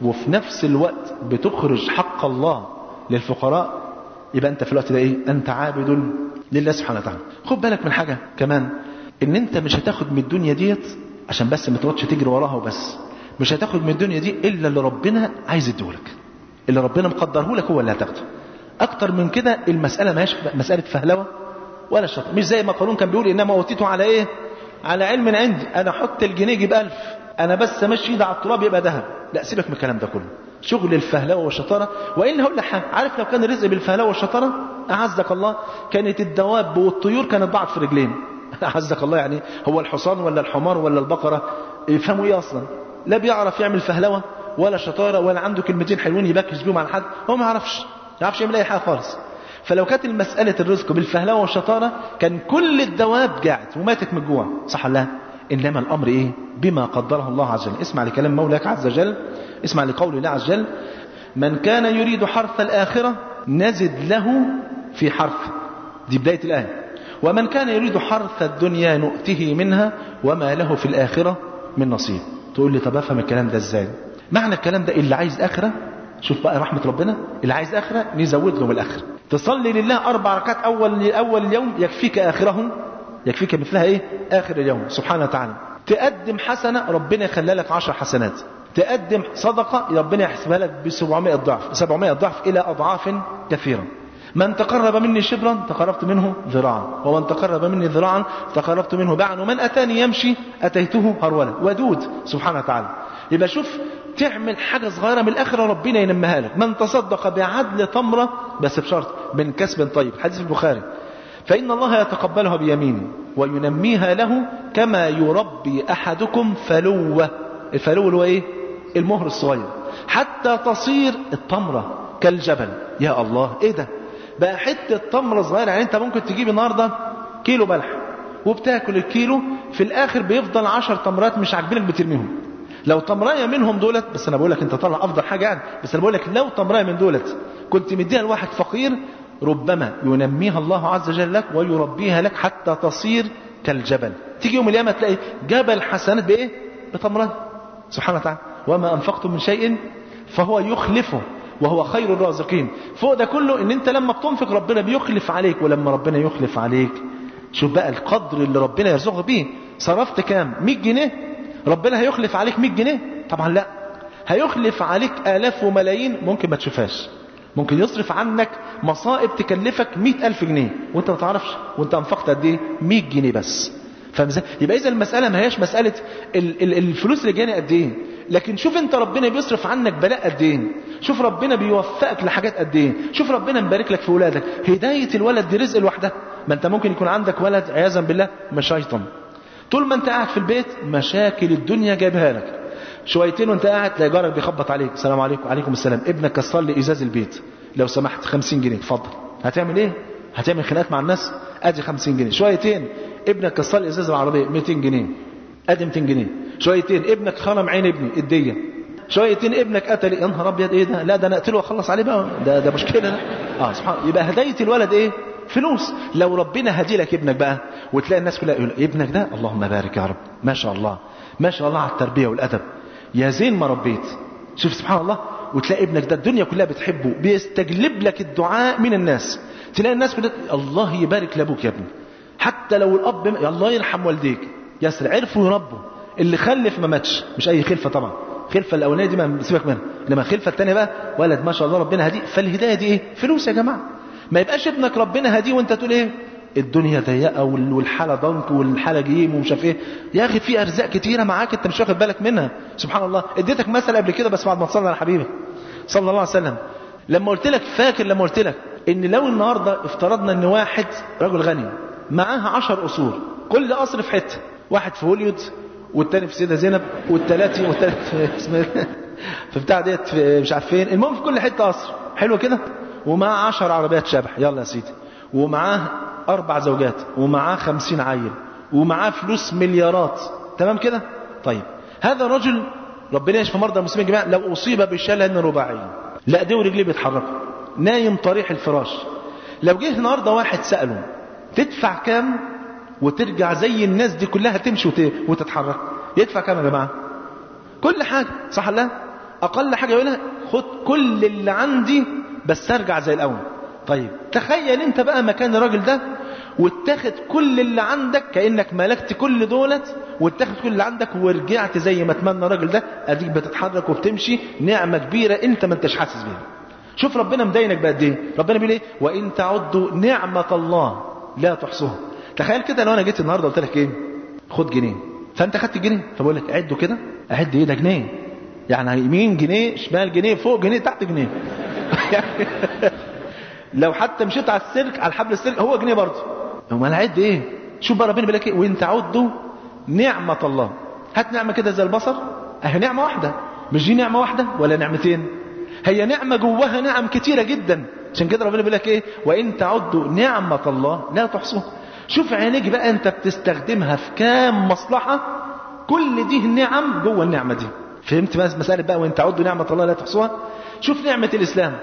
وفي نفس الوقت بتخرج حق الله للفقراء يبقى أنت في الوقت ده إيه؟ أنت عابد لله سبحانه وتعالى. خد بالك من حاجة كمان. إن أنت مش هتاخد من الدنيا ديت عشان بس ما تقعدش تجري وراها وبس. مش هتاخد من الدنيا دي إلا اللي ربنا عايز يديهولك. اللي ربنا مقدره لك هو اللي هتاخده. أكتر من كده المسألة ماهيش مسألة فهلوة ولا شطر. مش زي ما قانون كان بيقول إنما أوتيته على إيه؟ على علم عندي. أنا أحط الجنيه يجيب ألف. أنا بس امشي إيدي على التراب يبقى ذهب. لا سيبك من الكلام ده كله. شغل الفهلوة والشطارة. وإن هقول لك حاجة عارف لو كان الرزق بالفهلوة والشطارة؟ أعزك الله. كانت الدواب والطيور كانت ضاعت في رجلين. أعزك الله يعني هو الحصان ولا الحمار ولا البقرة؟ يفهموا إيه أصلا؟ لا بيعرف يعمل فهلوة ولا شطارة ولا عنده كلمتين حلوين يبكش بيهم على حد هو ما يعرفش ما يعرفش يعمل أي حاجة خالص. فلو كانت المسألة الرزق بالفهلوة والشطارة كان كل الدواب جاعت وماتت من الجوع صح الله إنما الأمر إيه؟ بما قدره الله عز وجل. اسمع لكلام مولاك عز وجل اسمع لقول الله عز وجل من كان يريد حرث الآخرة نزد له في حرث. دي بداية الآية. ومن كان يريد حرث الدنيا نؤته منها وما له في الآخرة من نصيب. تقول لي طب أفهم الكلام ده إزاي؟ معنى الكلام ده اللي عايز آخرة؟ شوف بقى رحمة ربنا اللي عايز آخرة نزود له من الآخرة. تصلي لله أربع ركعات أول أول اليوم يكفيك آخره يكفيك مثلها إيه؟ آخر اليوم. سبحانه وتعالى. تقدم حسنة ربنا يخلى لك عشر حسنات. تقدم صدقة ربنا يحسبها لك ب 700 ضعف 700 ضعف إلى أضعاف كثيرة. من تقرب مني شبرا تقربت منه ذراعا. ومن تقرب مني ذراعا تقربت منه باعا ومن أتاني يمشي أتيته هرولا. ودود سبحانه وتعالى. يبقى شوف تعمل حاجة صغيرة من الآخرة ربنا ينمها لك. من تصدق بعدل تمرة بس بشرط من كسب طيب. حديث البخاري. فإن الله يتقبلها بيمينه وينميها له كما يربي أحدكم فلوة. الفلو اللي هو إيه؟ المهر الصغير. حتى تصير التمرة كالجبل. يا الله إيه ده؟ بقى حتة تمرة صغيرة. يعني أنت ممكن تجيب النهاردة كيلو بلح وبتاكل الكيلو في الآخر بيفضل عشر تمرات مش عاجبينك بترميهم. لو تمرايه منهم دولت بس أنا بقول لك أنت طلع أفضل حاجة يعني بس أنا بقول لك لو تمرايه من دولت كنت مديها لواحد فقير ربما ينميها الله عز وجل لك ويربيها لك حتى تصير كالجبل. تيجي يوم القيامة تلاقي جبل حسنات بإيه؟ بتمرايه سبحانه وتعالى. وما أنفقتم من شيء فهو يخلفه. وهو خير الرازقين. فوق ده كله إن أنت لما بتنفق ربنا بيخلف عليك ولما ربنا يخلف عليك شوف بقى القدر اللي ربنا يرزقك بيه. صرفت كام؟ 100 جنيه. ربنا هيخلف عليك 100 جنيه؟ طبعا لا. هيخلف عليك آلاف وملايين ممكن ما تشوفهاش. ممكن يصرف عنك مصائب تكلفك 100 ألف جنيه. وأنت ما تعرفش وأنت أنفقت قد إيه؟ 100 جنيه بس. فاهم إزاي؟ يبقى إذا المسألة ما هياش مسألة ال ال الفلوس اللي جاني قد إيه؟ لكن شوف انت ربنا بيصرف عنك بلاء قد إيه. شوف ربنا بيوفقك لحاجات قد إيه. شوف ربنا مبارك لك في ولادك. هداية الولد دي رزق لوحدها. ما انت ممكن يكون عندك ولد عياذا بالله مشايطن طول ما انت قاعد في البيت مشاكل الدنيا جايبها لك. شويتين وانت قاعد تلاقي جارك بيخبط عليك. السلام عليكم. وعليكم السلام. ابنك كسر لي إزاز البيت. لو سمحت 50 جنيه. اتفضل. هتعمل إيه؟ هتعمل خناقات مع الناس؟ أدي 50 جنيه. شويتين. ابنك كسر لي إزاز العربية. 200 جنيه. أدي 200 جنيه. شويتين ابنك خرم عين ابني الدية. شويتين ابنك قتل يا نهار أبيض إيه ده؟ لا ده أنا أقتله وأخلص عليه بقى. ده ده مشكلة. ده آه سبحان يبقى هدايه الولد إيه؟ فلوس. لو ربنا هدي لك ابنك بقى وتلاقي الناس كلها يقول ابنك ده؟ اللهم بارك يا رب. ما شاء الله. ما شاء الله على التربية والأدب. يا زين ما ربيت. شوف سبحان الله. وتلاقي ابنك ده الدنيا كلها بتحبه بيستجلب لك الدعاء من الناس. تلاقي الناس بتقول الله يبارك لأبوك يا ابني. حتى لو الأب يا الله يرحم والديك. يسر عرفوا يربوا اللي خلف ما ماتش. مش أي خلفة طبعا. الخلفه الأولانية دي ما سيبك منها. إنما الخلفه الثانية بقى ولد ما شاء الله ربنا هديه فالهداية دي إيه؟ فلوس يا جماعة. ما يبقاش ابنك ربنا هديه وأنت تقول إيه؟ الدنيا ضيقة والحالة ضنك والحالة جيم ومش عارف إيه. يا أخي في أرزاق كتيرة معاك أنت مش واخد بالك منها. سبحان الله. اديتك مثل قبل كده بس بعد ما تصلي على حبيبك. صلى الله عليه وسلم. لما قلت لك فاكر لما قلت لك إن لو النهارده افترضنا إن واحد رجل غني معاه عشر قصور كل قصر في حتة. واحد في هوليود والتاني في سيدة زينب والتلاتي والتالت اسمه في بتاع ديت مش عارف فين المهم في كل حتة قصر. حلو كده؟ ومعاه عشر عربيات شبح. يلا يا سيدي. ومعاه أربع زوجات. ومعاه خمسين عيل. ومعاه فلوس مليارات. تمام كده؟ طيب. هذا رجل ربنا يشفي مرضى المسلمين يا جماعة لو أصيب بشلل رباعي لا ايديه ورجليه بيتحركوا. نايم طريح الفراش. لو جه النهارده واحد سأله تدفع كام؟ وترجع زي الناس دي كلها تمشي وت... وتتحرك. يدفع كام يا جماعة؟ كل حاجة صح لا؟ أقل حاجة يقولها خد كل اللي عندي بس أرجع زي الأول. طيب تخيل أنت بقى مكان الراجل ده واتاخد كل اللي عندك كأنك ملكت كل دولت واتاخد كل اللي عندك ورجعت زي ما أتمنى الراجل ده. أديك بتتحرك وبتمشي نعمة كبيرة أنت ما أنتش حاسس بيها. شوف ربنا مدينك بقد إيه؟ ربنا بيقول إيه؟ وإن تعدوا نعمة الله لا تحصوها. تخيل كده لو أنا جيت النهارده قلت لك إيه؟ خد جنيه. فأنت خدت الجنيه فبقول لك عده كده. أعد إيه ده جنيه. يعني يمين جنيه شمال جنيه فوق جنيه تحت جنيه. لو حتى مشيت على السلك على حبل السلك هو جنيه برضه. امال عد إيه؟ شوف بقى ربنا بيقول لك إيه؟ وإن تعدوا نعمة الله. هات نعمة كده زي البصر. أهي نعمة واحدة. مش دي نعمة واحدة ولا نعمتين؟ هي نعمة جواها نعم كتيرة جدا. عشان كده ربنا بيقول لك إيه؟ وإن تعدوا نعمة الله لا تحصوها شوف عينيك بقى انت بتستخدمها في كام مصلحة كل دي النعم جوه النعمة دي. فهمت مسألة بقى وان تعدوا نعمه الله لا تحصوها؟ شوف نعمة الإسلام.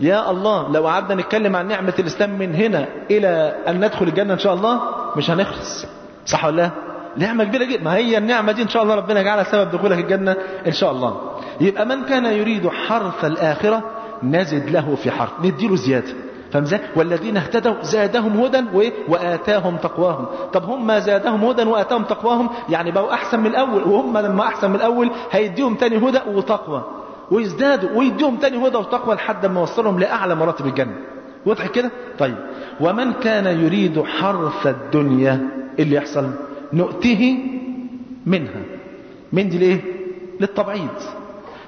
يا الله لو قعدنا نتكلم عن نعمة الإسلام من هنا إلى أن ندخل الجنة إن شاء الله مش هنخلص. صح ولا لا؟ نعمة كبيرة جدا. ما هي النعمة دي إن شاء الله ربنا يجعلها سبب دخولك الجنة إن شاء الله. يبقى من كان يريد حرث الآخرة نزد له في حرث. نديله زيادة. فاهم إزاي؟ والذين اهتدوا زادهم هدى وإيه؟ وآتاهم تقواهم، طب هم زادهم هدى وآتاهم تقواهم يعني بقوا أحسن من الأول وهم لما أحسن من الأول هيديهم تاني هدى وتقوى ويزدادوا ويديهم تاني هدى وتقوى لحد ما يوصلهم لأعلى مراتب الجنة. واضح كده؟ طيب ومن كان يريد حرث الدنيا اللي يحصل؟ نؤته منها. من دي ليه؟ للتبعيض.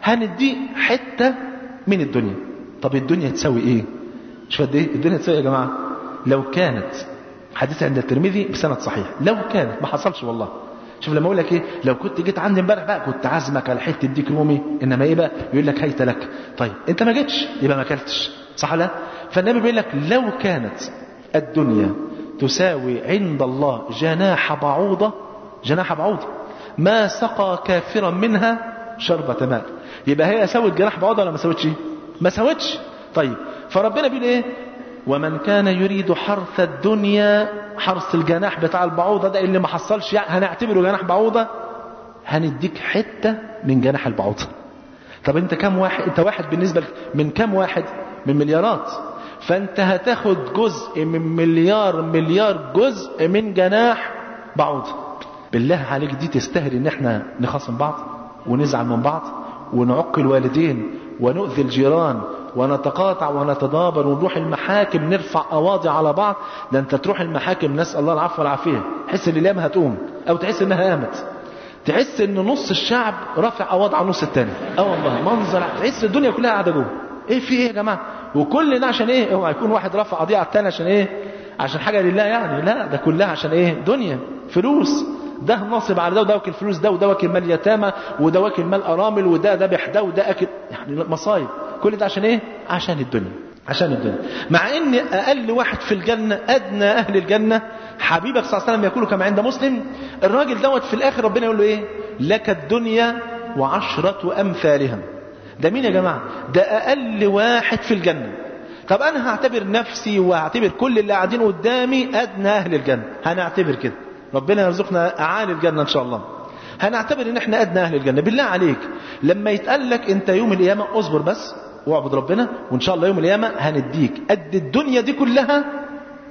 هنديه حتة من الدنيا. طب الدنيا تساوي إيه؟ مش قد إيه؟ الدنيا تساوي يا جماعة؟ لو كانت حديث عند الترمذي بسند صحيح. لو كانت ما حصلش والله. شوف لما أقول لك إيه؟ لو كنت جيت عندي امبارح بقى كنت عازمك على حتة ديك رومي إنما إيه بقى؟ يقول لك هيت لك. طيب أنت ما جيتش يبقى ما أكلتش. صح ولا فالنبي بيقول لك لو كانت الدنيا تساوي عند الله جناح بعوضة جناح بعوضة ما سقى كافرا منها شربة ماء. يبقى هي سوت جناح بعوضة ولا ما سوتش؟ ما سوتش. طيب فربنا بيقول إيه؟ ومن كان يريد حرث الدنيا حرث الجناح بتاع البعوضة ده اللي ما حصلش يعني هنعتبره جناح بعوضة هنديك حتة من جناح البعوضة. طب انت كم واحد انت واحد بالنسبة لك من كم واحد؟ من مليارات. فانت هتاخد جزء من مليار مليار جزء من جناح بعوضة. بالله عليك دي تستاهل إن إحنا نخاصم بعض ونزعل من بعض ونعق الوالدين ونؤذي الجيران ونتقاطع ونتدابر ونروح المحاكم نرفع قواضي على بعض ده أنت تروح المحاكم نسأل الله العفو والعافية. تحس إن الأيام هتقوم أو تحس إنها قامت. تحس إن نص الشعب رافع قواضي على النص الثاني آه والله منظر تحس الدنيا كلها قاعدة جوه. إيه في إيه يا جماعة؟ وكل ده عشان إيه؟ أوعى يكون واحد رافع قضية على الثاني عشان إيه؟ عشان حاجة لله يعني. لا ده كلها عشان إيه؟ دنيا. فلوس. ده ناصب على ده وده واكل فلوس ده وده واكل مال يتامى وده واكل مال أرامل وده ذبح ده وده أكل. يعني مصايب. كل ده عشان إيه؟ عشان الدنيا عشان الدنيا. مع إن أقل واحد في الجنة أدنى أهل الجنة حبيبك صلى الله عليه وسلم يقول كما عند مسلم الراجل دوت في الآخر ربنا يقول له إيه؟ لك الدنيا وعشرة أمثالها. ده مين يا جماعة؟ ده أقل واحد في الجنة. طب أنا هعتبر نفسي وهعتبر كل اللي قاعدين قدامي أدنى أهل الجنة. هنعتبر كده. ربنا يرزقنا أعالي الجنة إن شاء الله. هنعتبر إن إحنا أدنى أهل الجنة. بالله عليك. لما يتقال لك أنت يوم القيامة اصبر بس. واعبد ربنا وإن شاء الله يوم القيامة هنديك. قد الدنيا دي كلها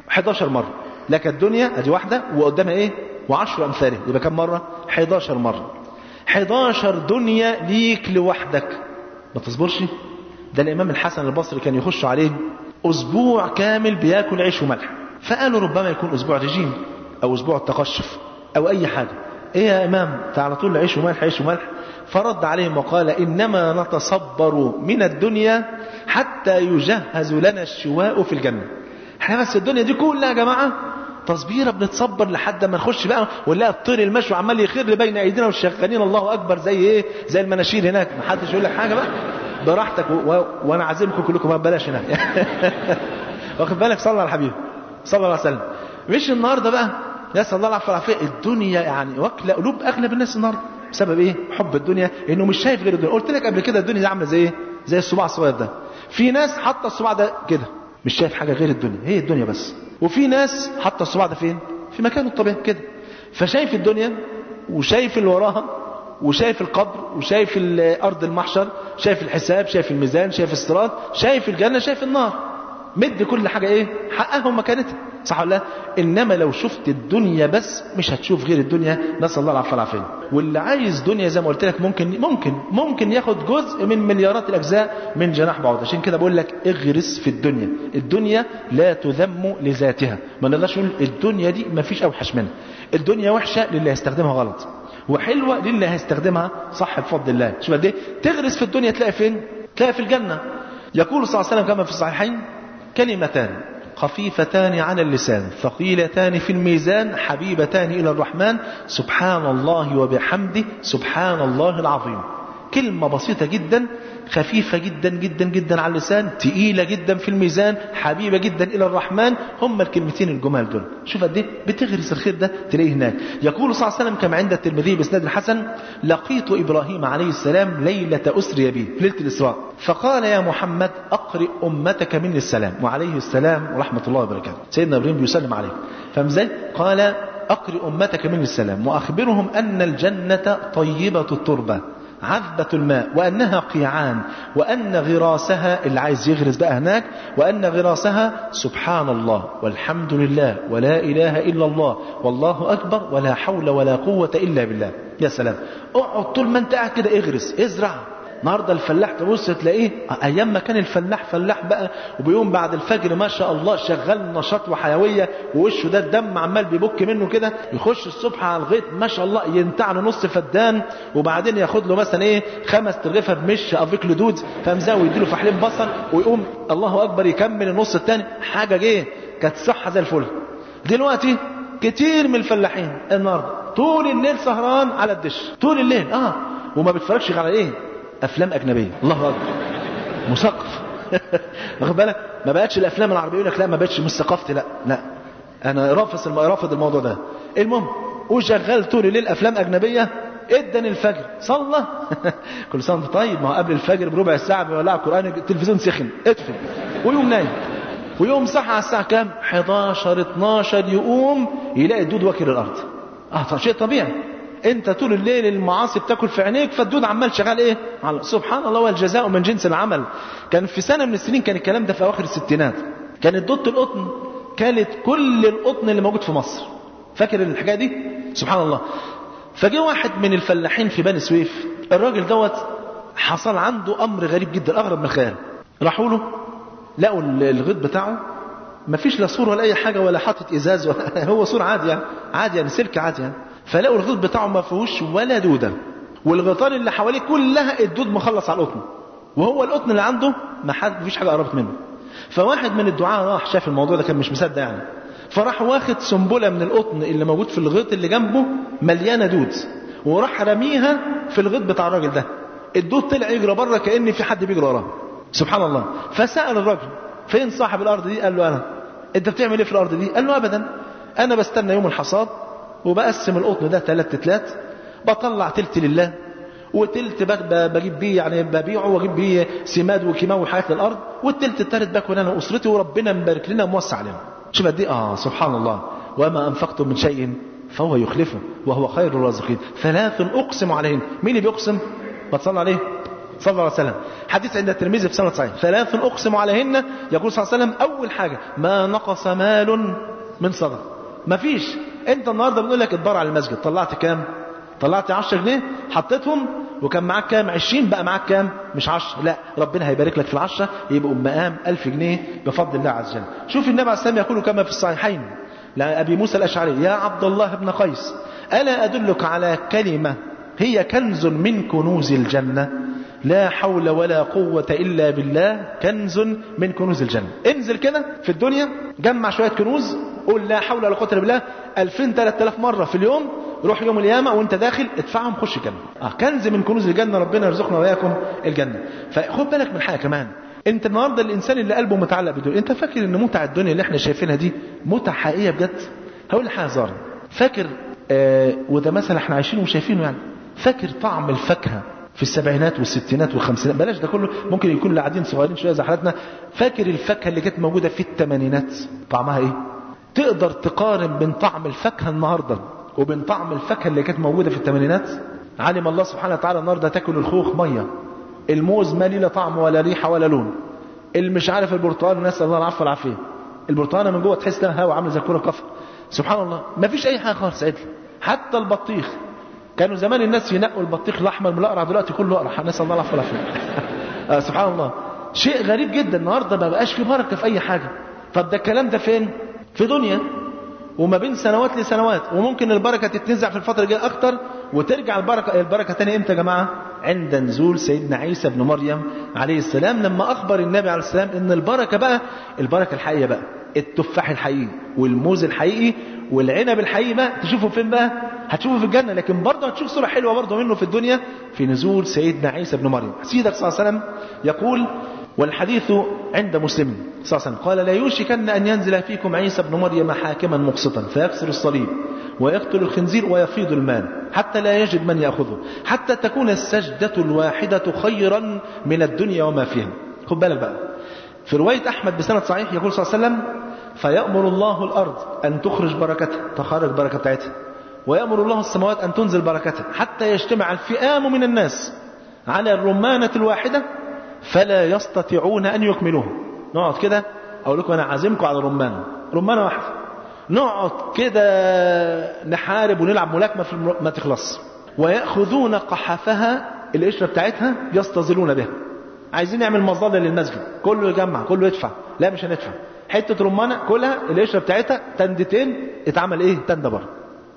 11 مرة. لك الدنيا أدي واحدة وقدامها إيه؟ و10 امثالها يبقى كم مرة؟ 11 مرة. 11 دنيا ليك لوحدك. ما تصبرش. ده الإمام الحسن البصري كان يخش عليه أسبوع كامل بياكل عيش وملح. فقالوا ربما يكون أسبوع رجيم أو أسبوع التقشف أو أي حاجة. إيه يا إمام؟ على طول عيش وملح عيش وملح. فرد عليهم وقال إنما نتصبر من الدنيا حتى يجهز لنا الشواء في الجنة. إحنا بس الدنيا دي كلها يا جماعة تصبيرة بنتصبر لحد ما نخش بقى ونلاقي الطير المشوي عمال يخر بين أيدينا والشغالين. الله أكبر زي إيه؟ زي المناشير هناك. ما حدش يقول لك حاجة بقى. براحتك و... و... وأنا عازمكم كلكم بلاش هناك. واخد بالك؟ صلى على الحبيب. صلى الله عليه وسلم. مش النهارده بقى. نسال الله العفو. والعافيه الدنيا يعني واكلة قلوب اغلب الناس النهارده. بسبب إيه؟ حب الدنيا إنه مش شايف غير الدنيا. قلت لك قبل كده الدنيا دي عاملة زي إيه؟ زي الصباع الصغير ده. في ناس حاطة الصباع ده كده مش شايف حاجة غير الدنيا هي الدنيا بس. وفي ناس حاطة الصباع ده فين؟ في مكانه الطبيعي كده. فشايف الدنيا وشايف اللي وراها وشايف القبر وشايف ارض المحشر شايف الحساب شايف الميزان شايف الصراط شايف الجنة شايف النار. مد كل حاجة إيه؟ حقها ومكانتها. صح ولا؟ لا إنما لو شفت الدنيا بس مش هتشوف غير الدنيا. نسأل الله العافيه والعافية. واللي عايز دنيا زي ما قلت لك ممكن ممكن ممكن ياخد جزء من مليارات الأجزاء من جناح بعوض عشان كده بقول لك اغرس في الدنيا. الدنيا لا تذم لذاتها. ما نقدرش نقول الدنيا دي ما فيش أوحش منها. الدنيا وحشة للي هيستخدمها غلط. وحلوة للي هيستخدمها صح بفضل الله. شوف قد إيه؟ تغرس في الدنيا تلاقي فين؟ تلاقي في الجنة. يقول صلى الله عليه وسلم كما في الصحيحين كلمتان. خفيفتان على اللسان ثقيلتان في الميزان حبيبتان إلى الرحمن سبحان الله وبحمده سبحان الله العظيم. كلمة بسيطة جدا خفيفة جدا جدا جدا على اللسان تقيلة جدا في الميزان حبيبة جدا إلى الرحمن. هم الكلمتين الجمال دول. شوف قد إيه بتغرس الخير ده تلاقيه هناك. يقول صلى الله عليه وسلم كما عند الترمذي بإسناد الحسن لقيت إبراهيم عليه السلام ليلة أسري به ليلة الإسراء. فقال يا محمد أقرئ أمتك مني السلام. وعليه السلام ورحمة الله وبركاته. سيدنا إبراهيم بيسلم عليه فمزاي قال أقرئ أمتك مني السلام. وأخبرهم أن الجنة طيبة التربة. عذبة الماء وأنها قيعان وأن غراسها اللي عايز يغرس بقى هناك وأن غراسها سبحان الله والحمد لله ولا إله إلا الله والله أكبر ولا حول ولا قوة إلا بالله. يا سلام. اقعد طول ما أنت قاعد كده اغرس ازرع. النهارده الفلاح تبص تلاقيه أيام ما كان الفلاح فلاح بقى وبيقوم بعد الفجر ما شاء الله شغال نشاط وحيوية ووشه ده الدم عمال بيبك منه كده يخش الصبح على الغيط ما شاء الله ينتع له نص فدان وبعدين ياخد له مثلا إيه خمس ترغيفة بمش افيك لدود فمزاوي يديله فحلين بصل ويقوم الله أكبر يكمل النص الثاني حاجة جه كانت صحة زي الفل. دلوقتي كتير من الفلاحين النهارده طول الليل سهران على الدش. طول الليل آه. وما بيتفرجش على إيه؟ أفلام أجنبية. الله أكبر. مثقف. واخد بالك؟ ما بقتش الأفلام العربية يقول لك لا ما بقتش مش ثقافتي لا لا. أنا رافض. رافض الموضوع ده. المهم وشغال طول الليل افلام أجنبية ادن الفجر. صلى كل سنة طيب. ما هو قبل الفجر بربع ساعة بيولع القران التلفزيون سخن. اطفي ويقوم نايم. ويقوم صحى على الساعة كام؟ 11 12 يقوم يلاقي الدود واكل الأرض. آه شيء طبيعي. انت طول الليل المعاصي بتاكل في عينيك فالدود عمال شغال إيه؟ سبحان الله والجزاء من جنس العمل. كان في سنة من السنين كان الكلام ده في أواخر الستينات. كانت دودة القطن كلت كل القطن اللي موجود في مصر. فاكر الحكاية دي؟ سبحان الله فجه واحد من الفلاحين في بني سويف. الراجل دوت حصل عنده أمر غريب جدا أغرب من الخيال. راحوا له لقوا الغيط بتاعه. ما فيش لا سور ولا أي حاجة ولا حاطط إزاز ولا هو سور عادي يعني عادي يعني سلك عادي يعني. فلقوا الغيط بتاعه ما فيهوش ولا دودة والغيطان اللي حواليه كلها الدود مخلص على القطن وهو القطن اللي عنده ما حد مفيش حاجة قربت منه. فواحد من الدعاة راح شاف الموضوع ده كان مش مصدق يعني. فراح واخد سنبلة من القطن اللي موجود في الغيط اللي جنبه مليانة دود وراح رميها في الغيط بتاع الراجل ده. الدود طلع يجري بره كان في حد بيجري وراه. سبحان الله. فسأل الراجل فين صاحب الأرض دي؟ قال له أنا. أنت بتعمل إيه في الأرض دي؟ قال له ابدا. أنا بستنى يوم الحصاد وبقسم القطن ده ثلاث تلات بطلع تلت لله وتلت بجيب بيه يعني ببيعه وأجيب بيه سماد وكيماوي وحاجات للأرض والتلت التالت باكل أنا وأسرتي وربنا مبارك لنا موسع علينا شوف قد إيه؟ آه سبحان الله. وما أنفقتم من شيء فهو يخلفه وهو خير الرازقين. ثلاث أقسم عليهن مين اللي بيقسم؟ ما تصلى عليه؟ صلى الله عليه وسلم. حديث عند الترمذي في سنة صحيح. ثلاث أقسم عليهن. يقول صلى الله عليه وسلم أول حاجة ما نقص مال من صدقة. ما فيش. انت النهارده بنقول لك اتبرع على المسجد. طلعت كام؟ طلعت 10 جنيه حطيتهم وكان معاك كام؟ 20 بقى معاك كام؟ مش 10 لا ربنا هيبارك لك في العشرة يبقوا مقام 1000 جنيه بفضل الله عز وجل. شوف النبي عليه السلام يقول كما في الصحيحين لأبي موسى الأشعري يا عبد الله بن قيس ألا أدلك على كلمة هي كنز من كنوز الجنة؟ لا حول ولا قوة إلا بالله. كنز من كنوز الجنة. انزل كده في الدنيا جمع شوية كنوز قول لا حول ولا قوة إلا بالله. 2000 3000 مرة في اليوم روح يوم القيامة وانت داخل ادفعهم خش الجنة. آه كنز من كنوز الجنة ربنا يرزقنا وإياكم الجنة. فخد بالك من حاجة كمان. انت النهارده الإنسان اللي قلبه متعلق بالدنيا انت فاكر إن متع الدنيا اللي إحنا شايفينها دي متع حقيقية بجد؟ هقول حاجة زار فاكر آه وده مثلا إحنا عايشينه وشايفينه يعني. فاكر طعم الفاكهة؟ في السبعينات والستينات والخمسينات. بلاش ده كله ممكن يكون اللي قاعدين صغيرين شوية زي حالتنا فاكر الفاكهة اللي كانت موجودة في الثمانينات؟ طعمها إيه؟ تقدر تقارن بين طعم الفاكهة النهارده وبين طعم الفاكهة اللي كانت موجودة في الثمانينات؟ علم الله سبحانه وتعالى النهارده تاكل الخوخ مية. الموز ما ليه لا طعم ولا ريحة ولا لون. اللي مش عارف البرتقال نسال الله العفو والعافية. البرتقانه من جوه تحس إنها هوا عامله زي كوره كفر سبحان الله ما فيش أي حاجة خالص عدل. حتى البطيخ كانوا زمان الناس ينقوا البطيخ الأحمر من الأقرع دلوقتي كله أقرع. نسال الله العفو والعافية. آه سبحان الله. شيء غريب جدا. النهارده ما بقاش في بركة في أي حاجة. طب ده الكلام ده فين؟ في دنيا. وما بين سنوات لسنوات. وممكن البركة تتنزع في الفترة الجاية أكتر وترجع البركة. البركة تاني إمتى يا جماعة؟ عند نزول سيدنا عيسى بن مريم عليه السلام لما أخبر النبي عليه السلام إن البركة بقى البركة الحقيقية بقى التفاح الحقيقي والموز الحقيقي والعنب الحقيقي بقى تشوفه فين بقى؟ هتشوفه في الجنة لكن برضه هتشوف صورة حلوة برضه منه في الدنيا في نزول سيدنا عيسى بن مريم. سيدك صلى الله عليه وسلم يقول والحديث عند مسلم. صلى الله عليه وسلم قال لا يوشكن أن ينزل فيكم عيسى بن مريم حاكما مقسطا فيكسر الصليب ويقتل الخنزير ويفيض المال حتى لا يجد من يأخذه حتى تكون السجدة الواحدة خيرا من الدنيا وما فيها. خد بالك بقى. في رواية أحمد بسند صحيح يقول صلى الله عليه وسلم فيأمر الله الأرض أن تخرج بركتها تخرج بركة بتاعتها. ويأمر الله السماوات أن تنزل بركتها. حتى يجتمع الفئام من الناس على الرمانة الواحدة فلا يستطيعون أن يكملوها. نقعد كده أقول لكم أنا عازمكم على رمانة رمانة واحدة. نقعد كده نحارب ونلعب ملاكمة في. ما تخلص. ويأخذون قحفها القشرة بتاعتها يستظلون بها. عايزين نعمل مظلة للمسجد كله يجمع كله يدفع. لا مش هندفع. حتة رمانة كلها القشرة بتاعتها تندتين اتعمل إيه؟ تندة بره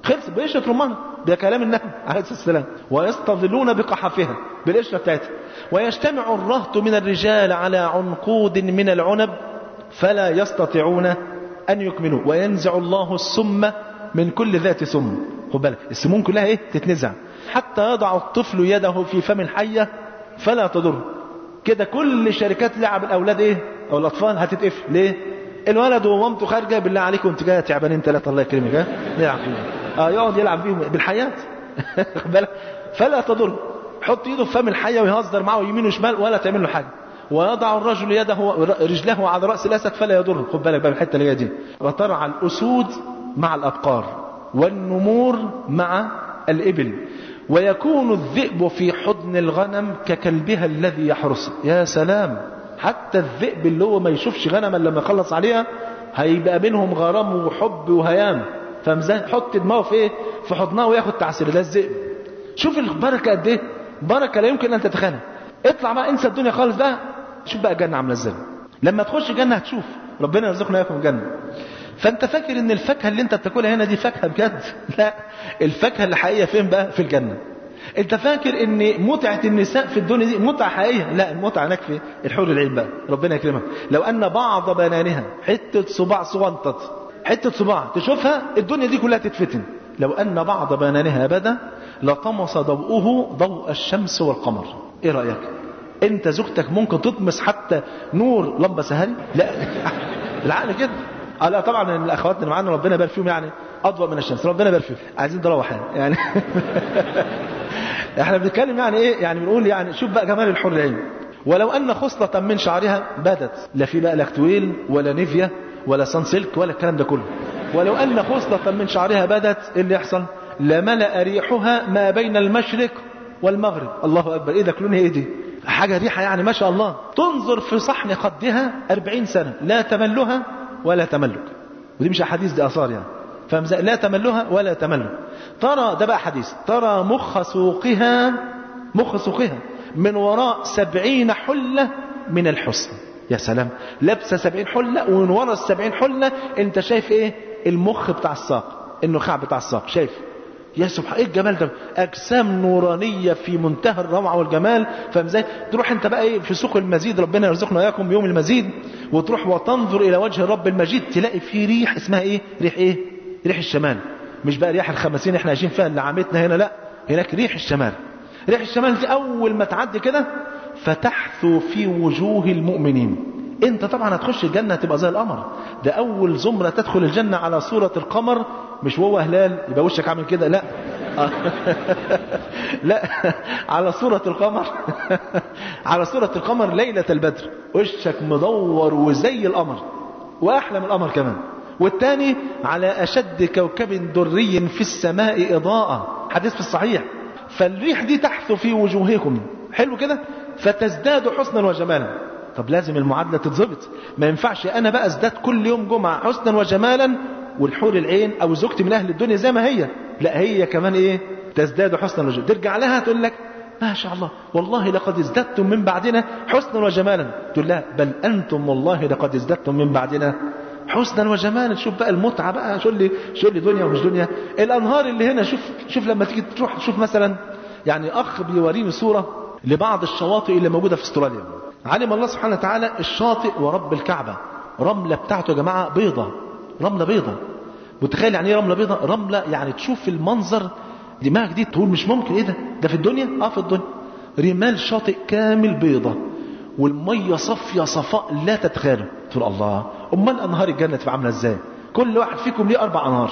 خلص بقشرة رمانة ده كلام النبي عليه الصلاة والسلام. ويستظلون بقحفها بالقشرة بتاعتها. ويجتمع الرهط من الرجال على عنقود من العنب فلا يستطيعون أن يكملوا. وينزع الله السم من كل ذات سم. خد بالك السموم كلها إيه؟ تتنزع. حتى يضع الطفل يده في فم الحية فلا تضر. كده كل شركات لعب الأولاد إيه؟ أو الأطفال هتتقفل. ليه؟ الولد ومامته خارجة بالله عليكم انت جاية تعبانين ثلاثة الله يكرمك ها يلعب فيهم آه يقعد يلعب فيهم بالحياة. فلا تضر. حط ايده في فم الحية ويهزر معه يمين وشمال ولا تعمل له حاجة. ويضع الرجل يده رجله على رأس الأسد فلا يضره. خد بالك بقى الحتة اللي دي. وترعى الأسود مع الأبقار والنمور مع الإبل. ويكون الذئب في حضن الغنم ككلبها الذي يحرسه يا سلام. حتى الذئب اللي هو ما يشوفش غنما لما يخلص عليها هيبقى بينهم غرام وحب وهيام. فمزاه حط دماغه في إيه؟ في حضنها وياخد تعسير. ده الذئب. شوف البركة قد إيه؟ بركة لا يمكن أن تتخيلها اطلع بقى انسى الدنيا خالص بقى. شوف بقى الجنة عاملة إزاي. لما تخش الجنة هتشوف. ربنا يرزقنا اياكم الجنة. فأنت فاكر إن الفاكهة اللي أنت بتاكلها هنا دي فاكهة بجد؟ لا. الفاكهة اللي حقيقية فين بقى؟ في الجنة. انت فاكر ان متعة النساء في الدنيا دي متعة حقيقية؟ لا المتعة هناك في الحور العين بقى ربنا يكرمك. لو أن بعض بنانها حتة صباع صغنطط حتة صباع تشوفها الدنيا دي كلها تتفتن. لو أن بعض بنانها بدا لطمس ضوءه ضوء الشمس والقمر. إيه رأيك؟ أنت زوجتك ممكن تطمس حتى نور لمبة سهري لا. العقل كده. لا طبعا الأخوات اللي معانا ربنا يبارك فيهم يعني. اضوء من الشمس. ربنا يبارك فيهم عايزين نروح يعني, إحنا بنتكلم يعني إيه؟ يعني بنقول يعني شوف بقى جمال الحور العين. ولو أن خصلة من شعرها بدت لا في بقى لاكتويل ولا نيفيا ولا سان سلك ولا الكلام ده كله. ولو أن خصلة من شعرها بدت إيه اللي يحصل؟ لملأ ريحها ما بين المشرق والمغرب. الله أكبر. إيه ده؟ لونها إيه دي؟ حاجة ريحة يعني ما شاء الله. تنظر في صحن قدها أربعين سنة. لا تملها ولا تملك. ودي مش أحاديث دي آثار يعني. لا تملها ولا تملك ترى ده بقى حديث. ترى مخ سوقها مخ سوقها من وراء سبعين حلة من الحسن. يا سلام. لابسة سبعين حلة ومن وراء السبعين حلة انت شايف إيه؟ المخ بتاع الساق النخاع بتاع الساق. شايف؟ يا سبحان إيه الجمال ده؟ أجسام نورانية في منتهى الروعة والجمال. فاهم إزاي؟ تروح انت بقى إيه؟ في سوق المزيد ربنا يرزقنا اياكم بيوم المزيد. وتروح وتنظر إلى وجه الرب المجيد تلاقي فيه ريح اسمها إيه؟ ريح إيه؟ ريح الشمال. مش بقى ريح الخمسين إحنا عايشين فيها اللي عامتنا هنا لا. هناك ريح الشمال. ريح الشمال دي أول ما تعدي كده فتحثو في وجوه المؤمنين. أنت طبعا هتخش الجنة هتبقى زي القمر. ده أول زمرة تدخل الجنة على صورة القمر. مش وهو هلال يبقى وشك عامل كده لا. لا على صورة القمر. على صورة القمر ليلة البدر. وشك مدور وزي القمر. وأحلى من القمر كمان. والتاني على أشد كوكب دري في السماء إضاءة. حديث في الصحيح. فالريح دي تحث في وجوهكم. حلو كده؟ فتزداد حسنا وجمالا. طب لازم المعادلة تتظبط. ما ينفعش أنا بقى أزداد كل يوم جمعة حسنا وجمالا والحور العين أو زوجتي من أهل الدنيا زي ما هي. لا هي كمان إيه؟ تزداد حسنا وجمالا. ترجع لها تقول لك ما شاء الله والله لقد ازددتم من بعدنا حسنا وجمالا. تقول لها بل أنتم والله لقد ازددتم من بعدنا حسنا وجمالا. شوف بقى المتعة بقى. شو لي شو لي دنيا ومش دنيا. الأنهار اللي هنا شوف شوف لما تيجي تروح تشوف مثلا يعني أخ بيوريني صورة لبعض الشواطئ اللي موجودة في أستراليا. علم الله سبحانه وتعالى الشاطئ ورب الكعبة. رملة بتاعته يا جماعة بيضة. رملة بيضة. متخيل يعني إيه رملة بيضة؟ رملة يعني تشوف المنظر. دماغك دي تقول مش ممكن. إيه ده؟ ده في الدنيا؟ آه في الدنيا. رمال شاطئ كامل بيضة. والمية صافية صفاء لا تتخيله. تقول الله امال انهار الجنة تبقى عاملة إزاي؟ كل واحد فيكم ليه أربع أنهار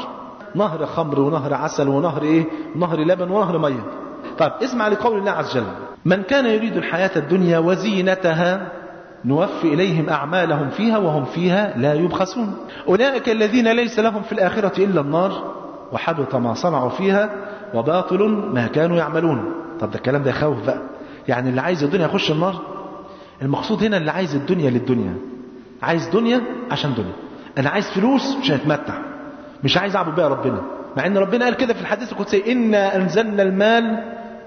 نهر خمر ونهر عسل ونهر إيه؟ نهر لبن ونهر مية. طيب اسمع لقول الله عز وجل من كان يريد الحياة الدنيا وزينتها نوفي إليهم أعمالهم فيها وهم فيها لا يبخسون. أولئك الذين ليس لهم في الآخرة إلا النار وحبط ما صنعوا فيها وباطل ما كانوا يعملون. طب ده الكلام ده يخوف بقى. يعني اللي عايز الدنيا يخش النار؟ المقصود هنا اللي عايز الدنيا للدنيا. عايز دنيا عشان دنيا. أنا عايز فلوس عشان أتمتع. مش عايز أعبد بيها ربنا. مع إن ربنا قال كده في الحديث القدسي إنا أنزلنا المال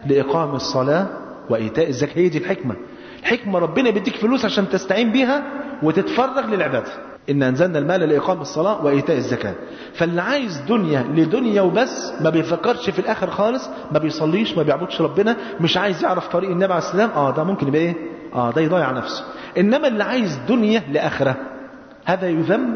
لإقام الصلاة وإيتاء الزكاة. هي دي الحكمة. الحكمه ربنا بيديك فلوس عشان تستعين بيها وتتفرغ للعبادة. إن أنزلنا المال لإقام الصلاة وإيتاء الزكاة. فاللي عايز دنيا لدنيا وبس ما بيفكرش في الآخر خالص ما بيصليش ما بيعبدش ربنا مش عايز يعرف طريق النبي عليه السلام. آه ده ممكن يبقى إيه؟ آه ده يضيع نفسه. إنما اللي عايز دنيا لآخرة. هذا يذم؟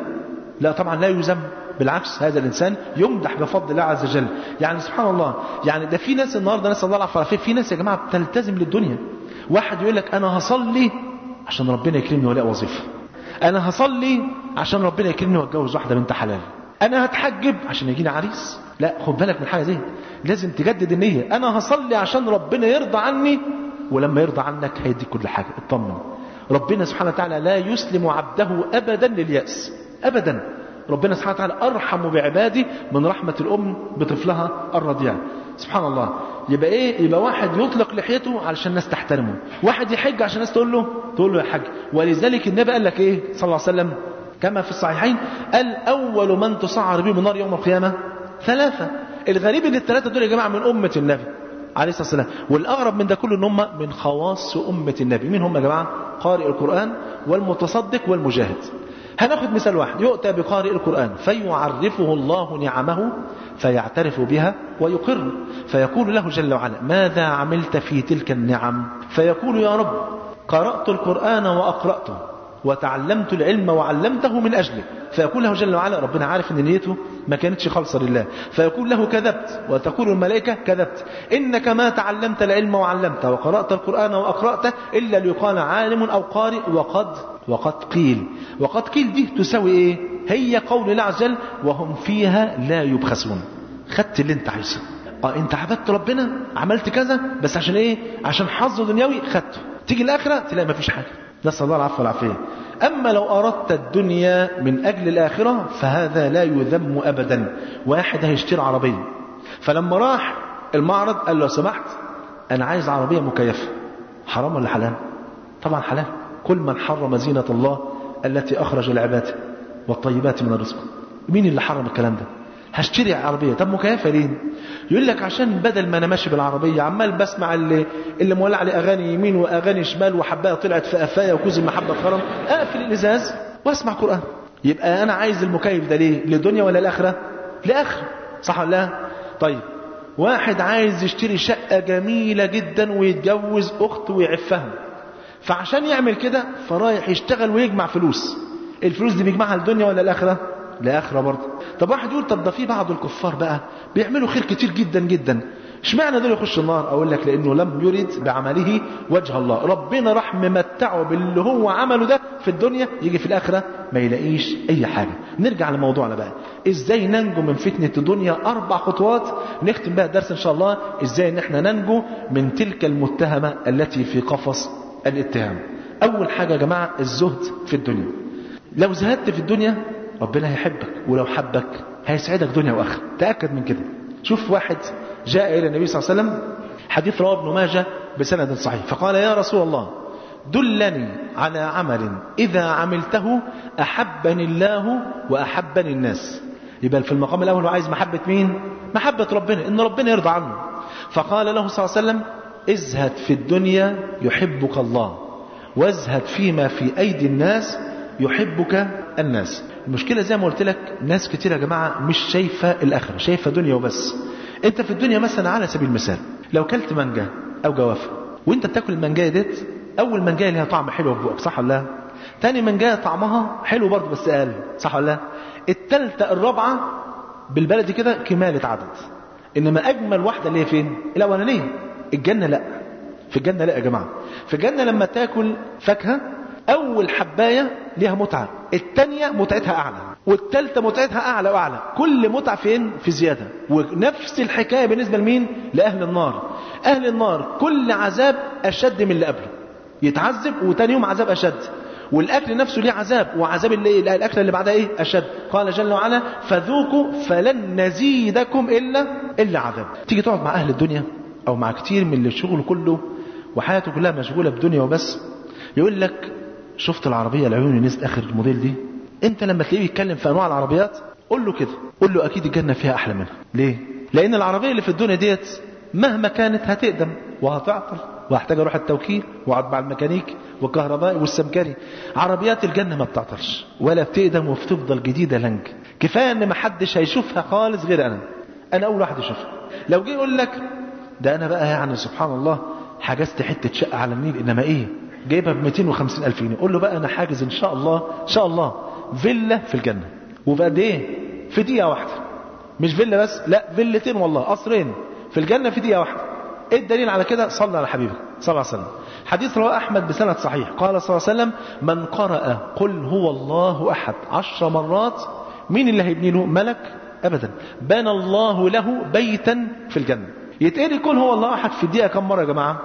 لا طبعا لا يذم. بالعكس هذا الإنسان يمدح بفضل الله عز وجل. يعني سبحان الله يعني ده في ناس النهاردة نسأل الله العافية في ناس يا جماعة بتلتزم للدنيا. واحد يقول لك أنا هصلي عشان ربنا يكرمني ولاقي وظيفة. أنا هصلي عشان ربنا يكرمني وأتجوز واحدة بنت حلال. أنا هتحجب عشان يجيني عريس؟ لا خد بالك من حاجة دي. لازم تجدد النية. أنا هصلي عشان ربنا يرضى عني ولما يرضى عنك هيديك كل حاجة. اطمن. ربنا سبحانه وتعالى لا يسلم عبده ابدا لليأس. ابدا. ربنا سبحانه وتعالى أرحم بعباده من رحمة الأم بطفلها الرضيع سبحان الله. يبقى إيه؟ يبقى واحد يطلق لحيته علشان الناس تحترمه. واحد يحج عشان الناس تقول له تقول له يا حج ولذلك النبي قال لك إيه؟ صلى الله عليه وسلم. كما في الصحيحين. قال اول من تصعر بهم النار يوم القيامة ثلاثة. الغريب إن الثلاثة دول يا جماعة من أمة النبي. عليه الصلاة والسلام. والأغرب من ده كله إن هم من خواص أمة النبي. مين هم يا جماعة؟ قارئ القرآن والمتصدق والمجاهد. هناخد مثال واحد. يؤتى بقارئ القرآن فيعرفه الله نعمه فيعترف بها ويقر. فيقول له جل وعلا ماذا عملت في تلك النعم؟ فيقول يا رب قرأت القرآن وأقرأته. وتعلمت العلم وعلمته من أجلك فيقول له جل وعلا ربنا عارف إن نيته ما كانتش خالصة لله. فيقول له كذبت وتقول الملائكة كذبت. إنك ما تعلمت العلم وعلمته وقرأت القرآن وأقرأته إلا ليقال عالم أو قارئ وقد وقد قيل. وقد قيل دي تساوي إيه؟ هي قول الله عز وجل وهم فيها لا يبخسون. خدت اللي أنت عايزه. آه أنت عبدت ربنا؟ عملت كذا؟ بس عشان إيه؟ عشان حظ دنيوي خدته. تيجي الآخرة تلاقي مفيش حاجة. نسأل الله العفو والعافية. أما لو أردت الدنيا من أجل الآخرة فهذا لا يذم ابدا واحد هيشتري عربية. فلما راح المعرض قال له لو سمحت أنا عايز عربية مكيفة. حرام ولا حلال؟ طبعا حلال. كل من حرم زينة الله التي أخرج العباد والطيبات من الرزق. مين اللي حرم الكلام ده؟ هشتري عربية. طب مكيفة ليه؟ يقول لك عشان بدل ما أنا ماشي بالعربية عمال بسمع اللي, اللي مولع لي أغاني يمين وأغاني شمال وحباية طلعت في قفايا وكوز المحبة خرم أقفل الإزاز وأسمع قرآن. يبقى أنا عايز المكيف ده ليه؟ للدنيا ولا الآخرة لآخرة صح ولا لا؟ طيب. واحد عايز يشتري شقة جميلة جدا ويتجوز أخت ويعفها. فعشان يعمل كده فرايح يشتغل ويجمع فلوس. الفلوس دي بيجمعها الدنيا ولا الآخرة الآخرة برضه. طب واحد يقول طب ده في بعض الكفار بقى بيعملوا خير كتير جدا جدا. اشمعنى دول يخشوا النار؟ أقول لك لأنه لم يرد بعمله وجه الله. ربنا راح ممتعه باللي هو عمله ده في الدنيا يجي في الآخرة ما يلاقيش أي حاجة. نرجع لموضوعنا بقى. إزاي ننجو من فتنة الدنيا؟ أربع خطوات. نختم بها الدرس إن شاء الله. إزاي إن إحنا ننجو من تلك المتهمة التي في قفص الاتهام. أول حاجة يا جماعة الزهد في الدنيا. لو زهدت في الدنيا ربنا هيحبك ولو حبك هيسعدك دنيا وآخرة. تأكد من كده. شوف واحد جاء إلى النبي صلى الله عليه وسلم حديث رواه ابن ماجه بسند صحيح فقال يا رسول الله دلني على عمل إذا عملته أحبني الله وأحبني الناس. يبقى في المقام الأول عايز محبة مين؟ محبة ربنا إن ربنا يرضى عنه. فقال له صلى الله عليه وسلم ازهد في الدنيا يحبك الله وازهد فيما في أيدي الناس يحبك الناس. المشكلة زي ما قلت لك ناس كتير يا جماعة مش شايفة الآخرة شايفة دنيا وبس. أنت في الدنيا مثلا على سبيل المثال لو كلت مانجا أو جوافة وأنت بتاكل المانجاية ديت أول مانجاية ليها طعم حلو في بقك صح ولا لا؟ تاني مانجاية طعمها حلو برضه بس أقل صح ولا لا؟ التالتة الرابعة بالبلدي كده كمالة عدد. إنما أجمل واحدة اللي هي فين؟ الأولانية الجنة لا. في الجنة لا يا جماعة. في الجنة لما تاكل فاكهة أول حباية ليها متعة التانية متعتها أعلى والتالتة متعتها أعلى وأعلى. كل متعة فين؟ في زيادة. ونفس الحكاية بالنسبة لمين؟ لأهل النار. أهل النار كل عذاب أشد من اللي قبله. يتعذب وتاني يوم عذاب أشد. والأكل نفسه ليه عذاب وعذاب اللي الأكل اللي بعدها إيه؟ أشد. قال جل وعلا فذوقوا فلن نزيدكم الا إلا عذاب. تيجي تقعد مع أهل الدنيا أو مع كتير من اللي شغله كله وحياته كلها مشغولة بدنيا وبس يقول لك شفت العربية العيون نزلت آخر الموديل دي؟ انت لما تلاقيه يتكلم في أنواع العربيات؟ قول له كده. قول له أكيد الجنة فيها أحلى منها. ليه؟ لأن العربية اللي في الدنيا ديت مهما كانت هتقدم وهتعطل وهحتاج أروح التوكيل وأقعد مع الميكانيك والكهربائي والسمكري عربيات الجنة ما بتعطلش ولا بتقدم وبتفضل جديدة لنج. كفاية إن ما حدش هيشوفها خالص غير أنا. أنا أول واحد اشوفها لو جه يقول لك ده أنا بقى يعني سبحان الله حجزت حتة شقة على النيل إنما إيه؟ جايبها ب 250 ألف جنيه. قول له بقى أنا حاجز إن شاء الله إن شاء الله فيلا في الجنة. وبقد إيه؟ في دقيقة واحدة. مش فيلا بس لا فيلتين والله قصرين. في الجنة في دقيقة واحدة. إيه الدليل على كده؟ صلى على حبيبك صلى الله عليه وسلم. حديث رواه أحمد بسند صحيح. قال صلى الله عليه وسلم من قرأ قل هو الله أحد عشر مرات مين اللي هيبني له؟ ملك؟ ابدا. بنى الله له بيتا في الجنة. يتقري قل هو الله أحد في الدقيقة كم مرة يا جماعة؟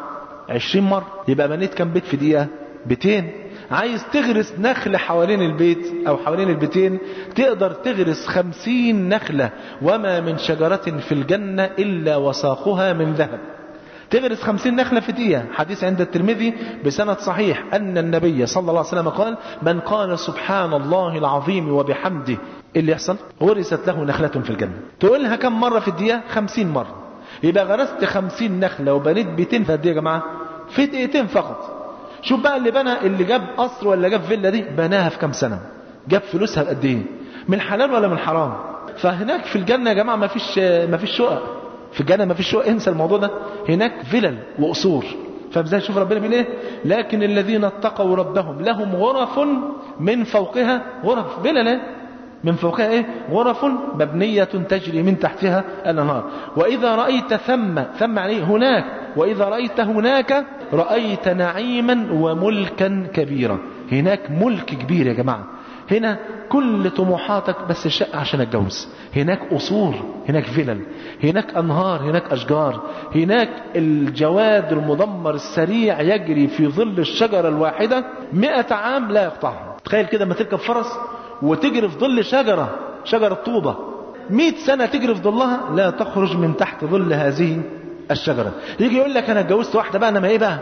20 مره يبقى بنيت كم بيت في دقيقة؟ بيتين. عايز تغرس نخل حوالين البيت أو حوالين البيتين تقدر تغرس خمسين نخلة وما من شجرة في الجنة إلا وساقها من ذهب. تغرس خمسين نخلة في دقيقة. حديث عند الترمذي بسند صحيح أن النبي صلى الله عليه وسلم قال من قال سبحان الله العظيم وبحمده اللي يحصل؟ غرست له نخلة في الجنة. تقولها كم مرة في الدقيقة؟ خمسين مرة. يبقى غرست خمسين نخلة وبنيت بيتين في قد إيه يا جماعة؟ في دقيقتين فقط. شوف بقى اللي بنى؟ اللي جاب قصر ولا جاب فيلا دي؟ بناها في كام سنة؟ جاب فلوسها بقد إيه؟ من حلال ولا من حرام؟ فهناك في الجنة يا جماعة ما فيش ما فيش شقق. في الجنة ما فيش شقق. انسى الموضوع ده. هناك فلل وقصور. فازاي شوف ربنا بيقول إيه؟ لكن الذين اتقوا ربهم لهم غرف من فوقها غرف فلل من فوقها إيه؟ غرف مبنية تجري من تحتها الأنهار. وإذا رأيت ثم ثم عليه هناك وإذا رأيت هناك رأيت نعيما وملكا كبيرا. هناك ملك كبير يا جماعة. هنا كل طموحاتك بس الشقة عشان أتجوز. هناك قصور هناك فلل هناك أنهار هناك أشجار. هناك الجواد المدمر السريع يجري في ظل الشجرة الواحدة مئة عام لا يقطعها. تخيل كده ما تركب فرس وتجري في ظل شجرة شجرة طوبة. مئة سنة تجري في ظلها لا تخرج من تحت ظل هذه الشجرة. يجي يقول لك أنا اتجوزت واحدة بقى أنا ما إيه بقى؟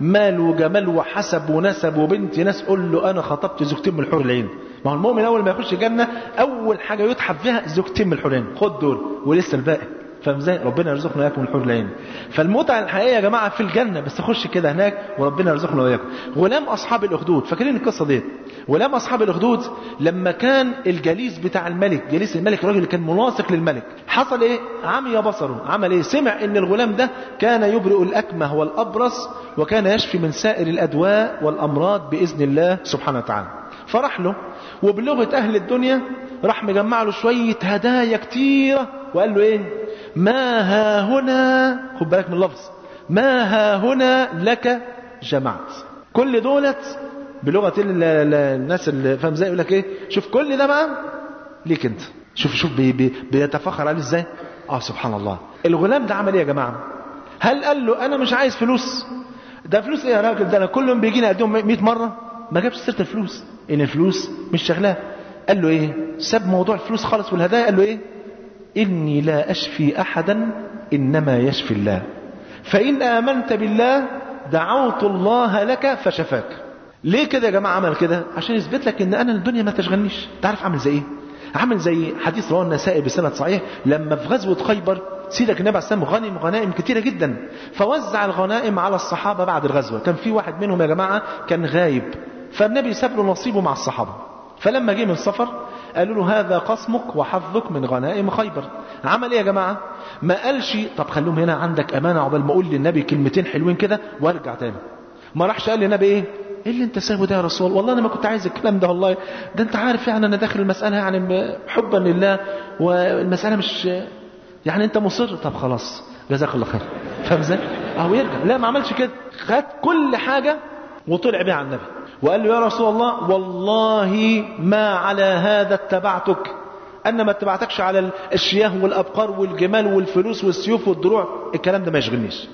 مال وجمال وحسب ونسب وبنت ناس قول له أنا خطبت زوجتين من الحور العين. ما هو المؤمن أول ما يخش الجنة أول حاجة يتحب فيها زوجتين من الحور العين. خد دول ولسه الباقي. فاهم إزاي ربنا يرزقنا اياكم الحور العين. فالمتعة الحقيقية يا جماعة في الجنة بس خش كده هناك وربنا يرزقنا وإياكم. غلام أصحاب الأخدود. فاكرين القصة ديت؟ غلام أصحاب الأخدود لما كان الجليس بتاع الملك جليس الملك الراجل اللي كان ملاصق للملك حصل إيه؟ عمي بصره. عمل إيه؟ سمع إن الغلام ده كان يبرئ الأكمه والأبرص وكان يشفي من سائر الأدواء والأمراض بإذن الله سبحانه وتعالى. فراح له وبلغة أهل الدنيا راح مجمع له شوية هدايا كتيرة وقال له إيه؟ ما ها هنا خد بالك من اللفظ ما ها هنا لك جمعت كل دولت ال- الناس اللي فاهم إزاي يقول لك إيه شوف كل ده بقى ليك أنت. شوف شوف بي بي بيتفخر عليه إزاي؟ آه سبحان الله. الغلام ده عمل إيه يا جماعة؟ هل قال له أنا مش عايز فلوس؟ ده فلوس إيه يا راجل؟ ده أنا كل يوم بيجيني أديهم 100 مرة. ما جابش سيرة الفلوس. إن الفلوس مش شغلاه. قال له إيه؟ ساب موضوع الفلوس خالص والهدايا. قال له إيه؟ إني لا أشفي أحدا إنما يشفي الله. فإن آمنت بالله دعوت الله لك فشفاك. ليه كده يا جماعة عمل كده؟ عشان يثبت لك إن أنا الدنيا ما تشغلنيش. تعرف عامل زي إيه؟ عامل زي حديث رواه النسائي بسند صحيح. لما في غزوة خيبر سيدك النبي عليه السلام غنم غنائم كتيرة جدا. فوزع الغنائم على الصحابة بعد الغزوة. كان في واحد منهم يا جماعة كان غايب. فالنبي ساب له نصيبه مع الصحابة. فلما جه من السفر قالوا له هذا قسمك وحظك من غنائم خيبر. عمل إيه يا جماعة؟ ما قالش طب خلوهم هنا عندك أمانة عقبال ما أقول للنبي كلمتين حلوين كده وأرجع تاني. ما راحش قال للنبي إيه؟ إيه اللي أنت سايبه ده يا رسول؟ الله والله أنا ما كنت عايز الكلام ده والله. ده أنت عارف يعني أنا داخل المسألة يعني حبا لله والمسألة مش يعني أنت مصر. طب خلاص جزاك الله خير. فاهم إزاي؟ أهو يرجع. لا ما عملش كده. خد كل حاجة وطلع بيها على النبي. وقال له يا رسول الله والله ما على هذا اتبعتك. أنا ما اتبعتكش على الشياه والأبقار والجمال والفلوس والسيوف والدروع. الكلام ده ما يشغلنيش.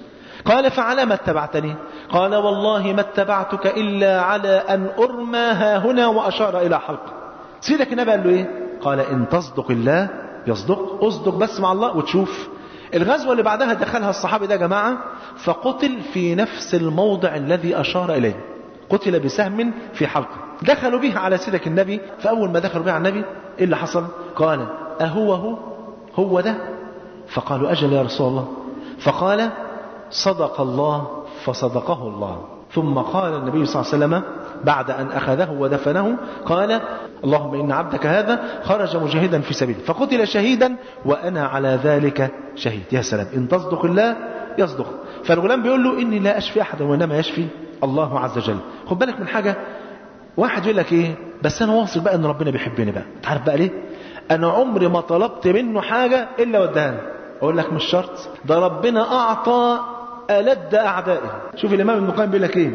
قال فعلى ما اتبعتني. قال والله ما اتبعتك إلا على أن أرمى ها هنا وأشار إلى حلقه سيدك النبي قال له إيه؟ قال إن تصدق الله يصدق. اصدق بس مع الله وتشوف. الغزوة اللي بعدها دخلها الصحابي ده جماعة فقتل في نفس الموضع الذي أشار إليه. قتل بسهم في حلقة. دخلوا به على سيدك النبي فأول ما دخلوا به على النبي إيه اللي حصل؟ قال أهو هو هو ده فقالوا أجل يا رسول الله. فقال صدق الله فصدقه الله. ثم قال النبي صلى الله عليه وسلم بعد أن أخذه ودفنه قال اللهم إن عبدك هذا خرج مجاهدا في سبيل فقتل شهيدا وأنا على ذلك شهيد. يا سلام إن تصدق الله يصدق. فالغلام بيقول له إني لا أشفي أحدا وإنما يشفي الله عز وجل. خد بالك من حاجة؟ واحد يقول لك إيه؟ بس أنا واثق بقى إن ربنا بيحبني بقى. تعرف بقى ليه؟ أنا عمري ما طلبت منه حاجة إلا ودهاني أقول لك مش شرط. ده ربنا أعطى ألد أعدائه. شوف الإمام ابن القيم بيقول لك إيه؟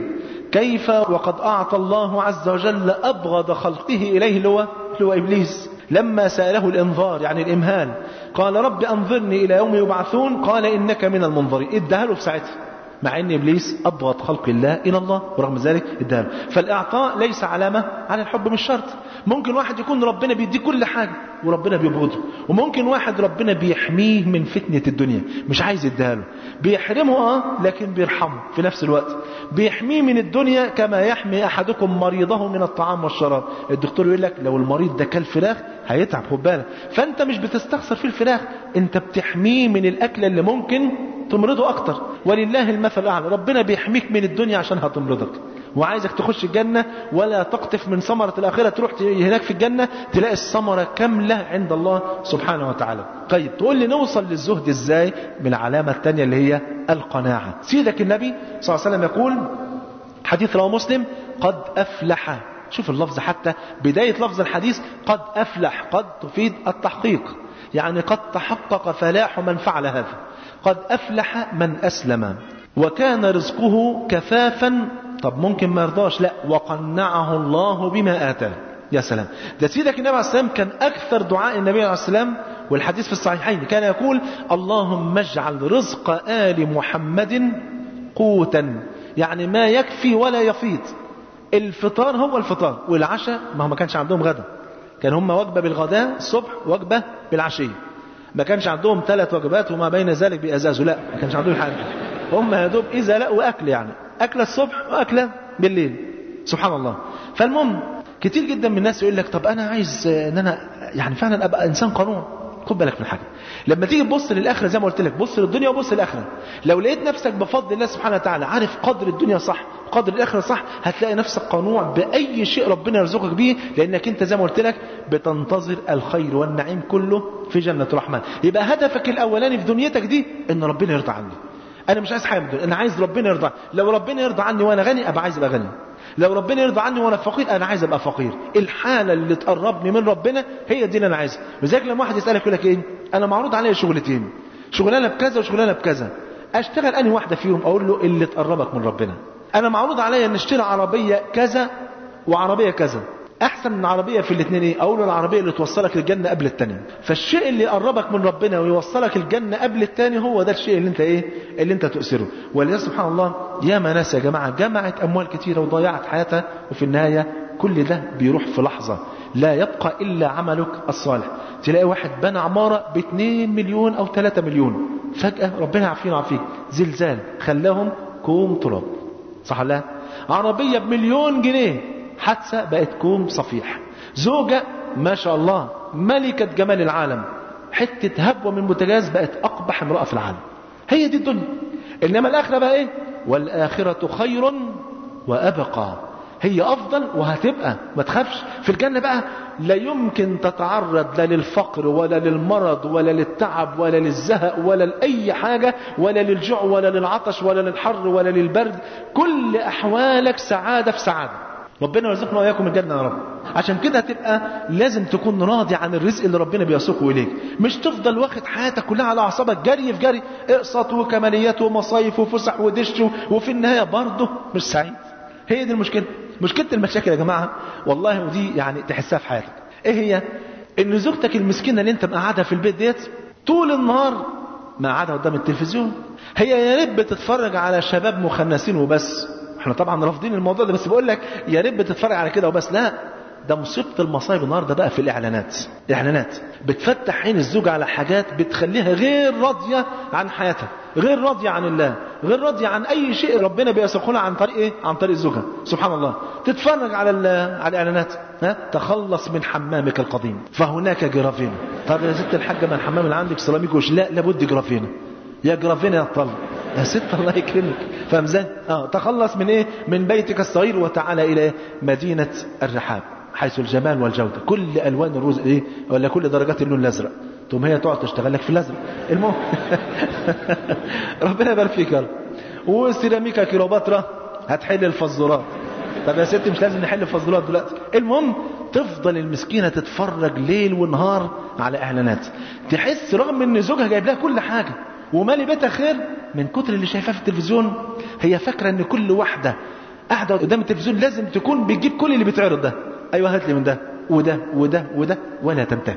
كيف وقد أعطى الله عز وجل أبغض خلقه إليه اللي هو, اللي هو إبليس. لما سأله الإنظار يعني الإمهال قال رب أنظرني إلى يوم يبعثون قال إنك من المنظرين. ادها له في ساعتها. مع إن إبليس أبغض خلق الله إلى الله ورغم ذلك اداله فالإعطاء ليس علامه على الحب مش شرط. ممكن واحد يكون ربنا بيديه كل حاجة وربنا بيبغضه. وممكن واحد ربنا بيحميه من فتنة الدنيا مش عايز يديها له. بيحرمه آه لكن بيرحمه في نفس الوقت. بيحميه من الدنيا كما يحمي أحدكم مريضه من الطعام والشراب. الدكتور يقول لك لو المريض ده كل فراخ هيتعب خد بالك. فأنت مش بتستخسر في الفراخ أنت بتحميه من الاكله اللي ممكن تمرضه أكتر. ولله المثل الأعلى. ربنا بيحميك من الدنيا عشان هتمرضك. وعايزك تخش الجنة ولا تقطف من ثمرة الآخرة. تروح هناك في الجنة تلاقي الثمرة كاملة عند الله سبحانه وتعالى. طيب تقول لي نوصل للزهد إزاي؟ من العلامة الثانية اللي هي القناعة. سيدك النبي صلى الله عليه وسلم يقول حديث رواه مسلم قد أفلح. شوف اللفظ حتى بداية لفظ الحديث قد أفلح قد تفيد التحقيق. يعني قد تحقق فلاح من فعل هذا. قد أفلح من أسلم. وكان رزقه كفافا. طب ممكن ما يرضاش؟ لا. وقنعه الله بما آتاه. يا سلام. ده سيدك النبي عليه السلام كان أكثر دعاء النبي عليه السلام والحديث في الصحيحين. كان يقول اللهم اجعل رزق آل محمد قوتا. يعني ما يكفي ولا يفيض. الفطار هو الفطار والعشاء ما هو ما كانش عندهم غدا. كان هم وجبة بالغداء الصبح وجبة بالعشية. ما كانش عندهم ثلاث وجبات وما بين ذلك بأزاز لا ما كانش عندهم حاجة. هم يا دوب إذا لا وأكل يعني. أكلة الصبح وأكلة بالليل. سبحان الله. فالمهم كتير جدا من الناس يقول لك طب أنا عايز أن أنا يعني فعلا أبقى إنسان قانون. خد بالك من حاجة. لما تيجي تبص للآخرة زي ما قلت لك بص للدنيا وبص للآخرة. لو لقيت نفسك بفضل الله سبحانه وتعالى عارف قدر الدنيا صح قدر الآخرة صح هتلاقي نفسك قنوع بأي شيء ربنا يرزقك بيه لأنك أنت زي ما قلت لك بتنتظر الخير والنعيم كله في جنة الرحمن. يبقى هدفك الأولاني في دنيتك دي أن ربنا يرضى عني. أنا مش عايز حاجة أنا عايز ربنا يرضى. لو ربنا يرضى عني وأنا غني أبقى عايز أبقى غني. لو ربنا يرضى عني وأنا فقير أنا عايز أبقى فقير. الحالة اللي تقربني من ربنا هي دي اللي أنا عايزها. لذلك لما واحد يسألك يقول لك إيه؟ أنا معروض عليا شغلتين. شغلانة بكذا وشغلانة بكذا. أشتغل أنهي واحدة فيهم؟ أقول له اللي تقربك من ربنا. أنا معروض عليا إن أشتري عربية كذا وعربية كذا. أحسن من عربية في الاثنين أقول له العربيه اللي توصلك الجنة قبل الثانية فالشيء اللي يقربك من ربنا ويوصلك الجنة قبل الثاني هو ده الشيء اللي أنت إيه؟ اللي أنت تؤثره ولذلك سبحان الله يا ناس يا جماعة جمعت أموال كثيرة وضيعت حياتها وفي النهاية كل ده بيروح في لحظة. لا يبقى إلا عملك الصالح. تلاقي واحد بنى عمارة ب 2 مليون أو 3 مليون. فجأة ربنا يعافينا ويعافيك. زلزال خلاهم كوم تراب. صح لا؟ عربية بمليون جنيه. حادثة بقت كوم صفيح زوجة ما شاء الله ملكة جمال العالم. حتة هبوة من بوتاجاز بقت أقبح امرأة في العالم. هي دي الدنيا. إنما الآخرة بقى إيه؟ والآخرة خير وأبقى. هي أفضل وهتبقى. ما تخافش. في الجنة بقى لا يمكن تتعرض لا للفقر ولا للمرض ولا للتعب ولا للزهق ولا لأي حاجة ولا للجوع ولا للعطش ولا للحر ولا للبرد. كل أحوالك سعادة في سعادة. ربنا يرزقنا وإياكم الجنة يا رب. عشان كده هتبقى لازم تكون راضي عن الرزق اللي ربنا بيسوقه إليك. مش تفضل واخد حياتك كلها على أعصابك جري في جري. اقسط وكماليات ومصايف وفسح ودش وفي النهاية برضه مش سعيد. هي دي المشكلة. مشكلة المشاكل يا جماعة. والله ودي يعني تحسها في حياتك. إيه هي؟ إن زوجتك المسكينة اللي أنت مقعدها في البيت ديت طول النهار مقعدها قدام التلفزيون. هي يا ريت بتتفرج على شباب مخنثين وبس. إحنا طبعا رافضين الموضوع ده بس بقول لك يا ريت بتتفرج على كده وبس. لا ده مصيبة المصايب النهارده بقى في الإعلانات. الاعلانات بتفتح عين الزوج على حاجات بتخليها غير راضية عن حياتها غير راضية عن الله غير راضية عن أي شيء ربنا بيسوقه لها عن طريق إيه؟ عن طريق زوجها. سبحان الله. تتفرج على على الإعلانات. ها؟ تخلص من حمامك القديم. فهناك جرافين. طب يا ست الحاجة ما الحمام اللي عندك سيراميك لا لابد جرافين. يا جرافين يا طلب يا ست الله يكرمك. فاهم إزاي؟ آه تخلص من إيه؟ من بيتك الصغير وتعالى إلى مدينة الرحاب حيث الجمال والجودة. كل ألوان الروز إيه؟ ولا كل درجات اللون الأزرق. ثم هي تقعد تشتغل لك في الأزرق. المهم ربنا يبارك فيك يا رب. وسيراميكا كيلوباترا هتحل الفزورات. طب يا ستي مش لازم نحل الفزورات دلوقتي. المهم تفضل المسكينة تتفرج ليل ونهار على إعلانات. تحس رغم إن زوجها جايب لها كل حاجة. ومالي بيتها خير من كتر اللي شايفاه في التلفزيون. هي فاكرة إن كل واحدة قاعدة قدام التلفزيون لازم تكون بتجيب كل اللي بيتعرض ده. أيوه هات لي من ده وده وده وده ولا تنتهي.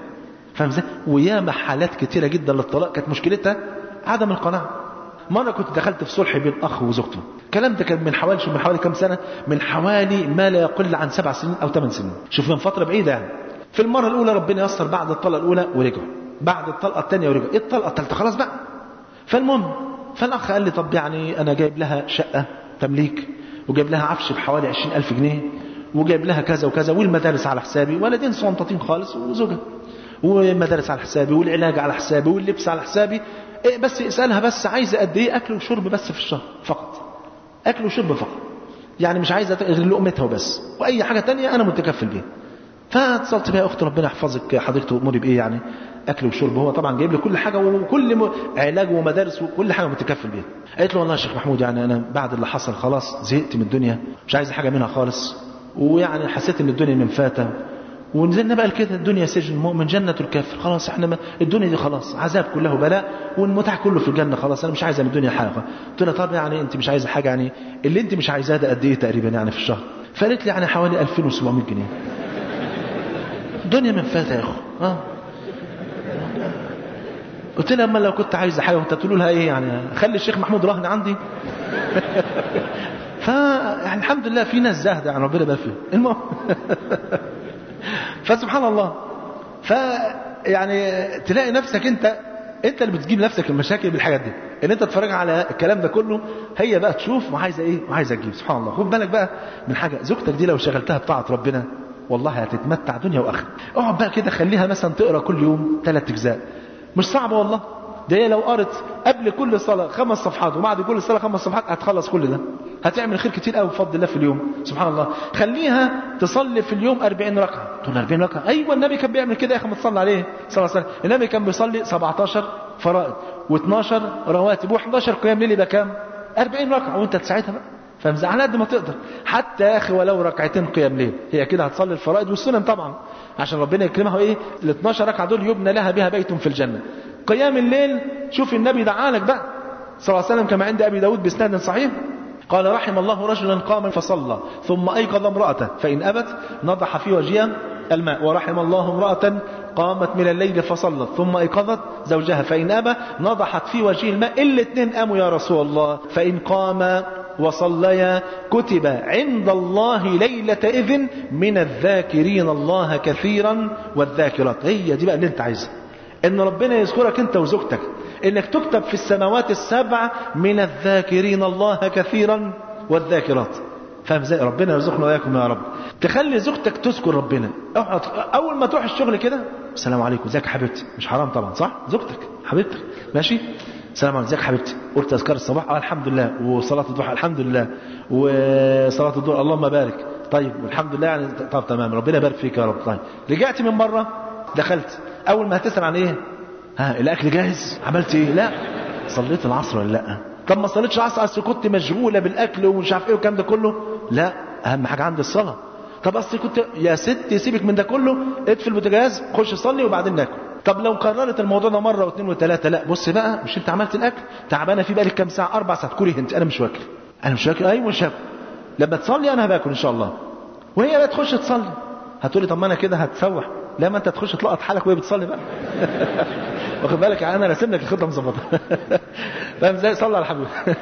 فاهم إزاي؟ وياما حالات كتيرة جدا للطلاق. كانت مشكلتها عدم القناعة. مرة كنت دخلت في صلح بين أخ وزوجته. الكلام ده كان من حوالي من حوالي كام سنة؟ من حوالي ما لا يقل عن سبع سنين أو ثمان سنين. شوف من فترة بعيدة يعني. في المرة الأولى ربنا يسر بعد الطلقه الأولى ورجعوا. بعد الطلقة الثانية ورجعوا. إيه الطلقة الثالثه خلاص بقى. فالمهم فالأخ قال لي طب يعني أنا جايب لها شقة تمليك وجايب لها عفش بحوالي 20000 جنيه وجايب لها كذا وكذا والمدارس على حسابي ولدين صنطتين خالص وزوجها والمدارس على حسابي والعلاج على حسابي واللبس على حسابي إيه بس اسألها بس عايزة قد إيه أكل وشرب بس في الشهر فقط أكل وشرب فقط يعني مش عايزة غير لقمتها وبس وأي حاجة تانية أنا متكفل بيها. فاتصلت بيها اخت ربنا يحفظك حضرتك تأمري بإيه يعني؟ أكل وشرب. هو طبعا جايب لي كل حاجة وكل م... علاج ومدارس وكل حاجة متكفل بيها. قالت له والله يا شيخ محمود يعني أنا بعد اللي حصل خلاص زهقت من الدنيا مش عايز حاجة منها خالص. ويعني حسيت إن الدنيا من فاتة. ونزلنا بقى كده الدنيا سجن المؤمن جنة الكافر. خلاص إحنا ما الدنيا دي خلاص عذاب كله بلاء والمتاع كله في الجنة. خلاص أنا مش عايزه من الدنيا حاجة. قلت لها طب يعني أنت مش عايزة حاجة؟ يعني اللي أنت مش عايزاه ده قد إيه تقريبا يعني في الشهر؟ فقالت لي يعني حوالي 2700 جنيه. الدنيا من فاتة يا أخو. آه. قلت لها أما لو كنت عايزه حاجة وانت تقولوا لها إيه يعني؟ خلي الشيخ محمود رهن عندي. ف يعني الحمد لله في ناس زاهدة يعني ربنا يبارك فيهم. المهم. فسبحان الله. ف يعني تلاقي نفسك أنت أنت اللي بتجيب نفسك المشاكل بالحاجات دي. إن أنت تتفرج على الكلام ده كله هي بقى تشوف وعايزة إيه؟ وعايزة تجيب. سبحان الله. خد بالك بقى من حاجة. زوجتك دي لو شغلتها بطاعة ربنا والله هتتمتع دنيا وآخرة. اقعد بقى كده خليها مثلا تقرأ كل يوم ثلاث أجزاء. مش صعبة والله. ده هي لو قرت قبل كل صلاة خمس صفحات وبعد كل صلاة خمس صفحات هتخلص كل ده. هتعمل خير كتير قوي بفضل الله في اليوم. سبحان الله. خليها تصلي في اليوم 40 ركعة. تقول 40 ركعة؟ أيوة النبي كان بيعمل كده يا أخي ما تصلي عليه. صلى الله عليه وسلم. النبي كان بيصلي 17 فرائض. و12 رواتب و11 قيام ليل يبقى كام 40 ركعة. وأنت تساعدها بقى. فاهم على قد ما تقدر. حتى يا أخي ولو ركعتين قيام ليل. هي كده هتصلي الفرائض والسنن طبعا. عشان ربنا يكرمها. إيه ال 12 ركعة دول يبنى لها بها بيت في الجنة. قيام الليل شوف النبي دعالك بقى. صلى الله عليه وسلم كما عند أبي داود بإسناد صحيح. قال رحم الله رجلا قام فصلى ثم أيقظ امرأته. فإن أبت نضح في وجهها الماء. ورحم الله امرأة قامت من الليل فصلت ثم أيقظت زوجها. فإن أبى نضحت في وجه الماء. الاثنين قاموا يا رسول الله. فإن قام وصليا كتب عند الله ليلة إذن من الذاكرين الله كثيرا والذاكرات. هي دي بقى اللي انت عايزها. إن ربنا يذكرك أنت وزوجتك إنك تكتب في السماوات السبع من الذاكرين الله كثيرا والذاكرات. فاهم إزاي؟ ربنا يرزقنا وإياكم يا رب. تخلي زوجتك تذكر ربنا. أول ما تروح الشغل كده السلام عليكم إزيك حبيبتي؟ مش حرام طبعا صح؟ زوجتك حبيبتك. ماشي؟ السلام عليكم ازيك حبيبتي. قلت اذكار الصباح؟ آه الحمد لله. وصلاة الضحى؟ الحمد لله. وصلاة الظهر؟ اللهم بارك. طيب والحمد لله يعني طب تمام. ربنا يبارك فيك يا رب. طيب رجعت من بره؟ دخلت. أول ما هتسأل عن إيه؟ ها الأكل جاهز؟ عملت إيه؟ لا. صليت العصر ولا لأ؟ طب ما صليتش العصر؟ أصل كنت مشغولة بالأكل ومش عارف إيه والكلام ده كله. لا أهم حاجة عندي الصلاة. طب أصل كنت يا ست سيبك من ده كله. اطفي البوتاجاز خش صلي وبعدين ناكل. طب لو قررت الموضوع ده مرة واثنين وثلاثة لا بص بقى مش انت عملت الأكل؟ تعبانة فيه بقالك كام ساعة؟ أربع ساعات. كلي انت أنا مش واكل. أنا مش واكل. أيوه مش هاكل لما تصلي أنا باكل إن شاء الله. وهي بقى تخش تصلي. هتقولي طب ما أنا كده هتسوح. لا ما أنت تخش تلقط حالك وهي بتصلي بقى. واخد بالك؟ يعني أنا راسم لك الخطة مظبطة. فاهم إزاي صلى على الحبيب.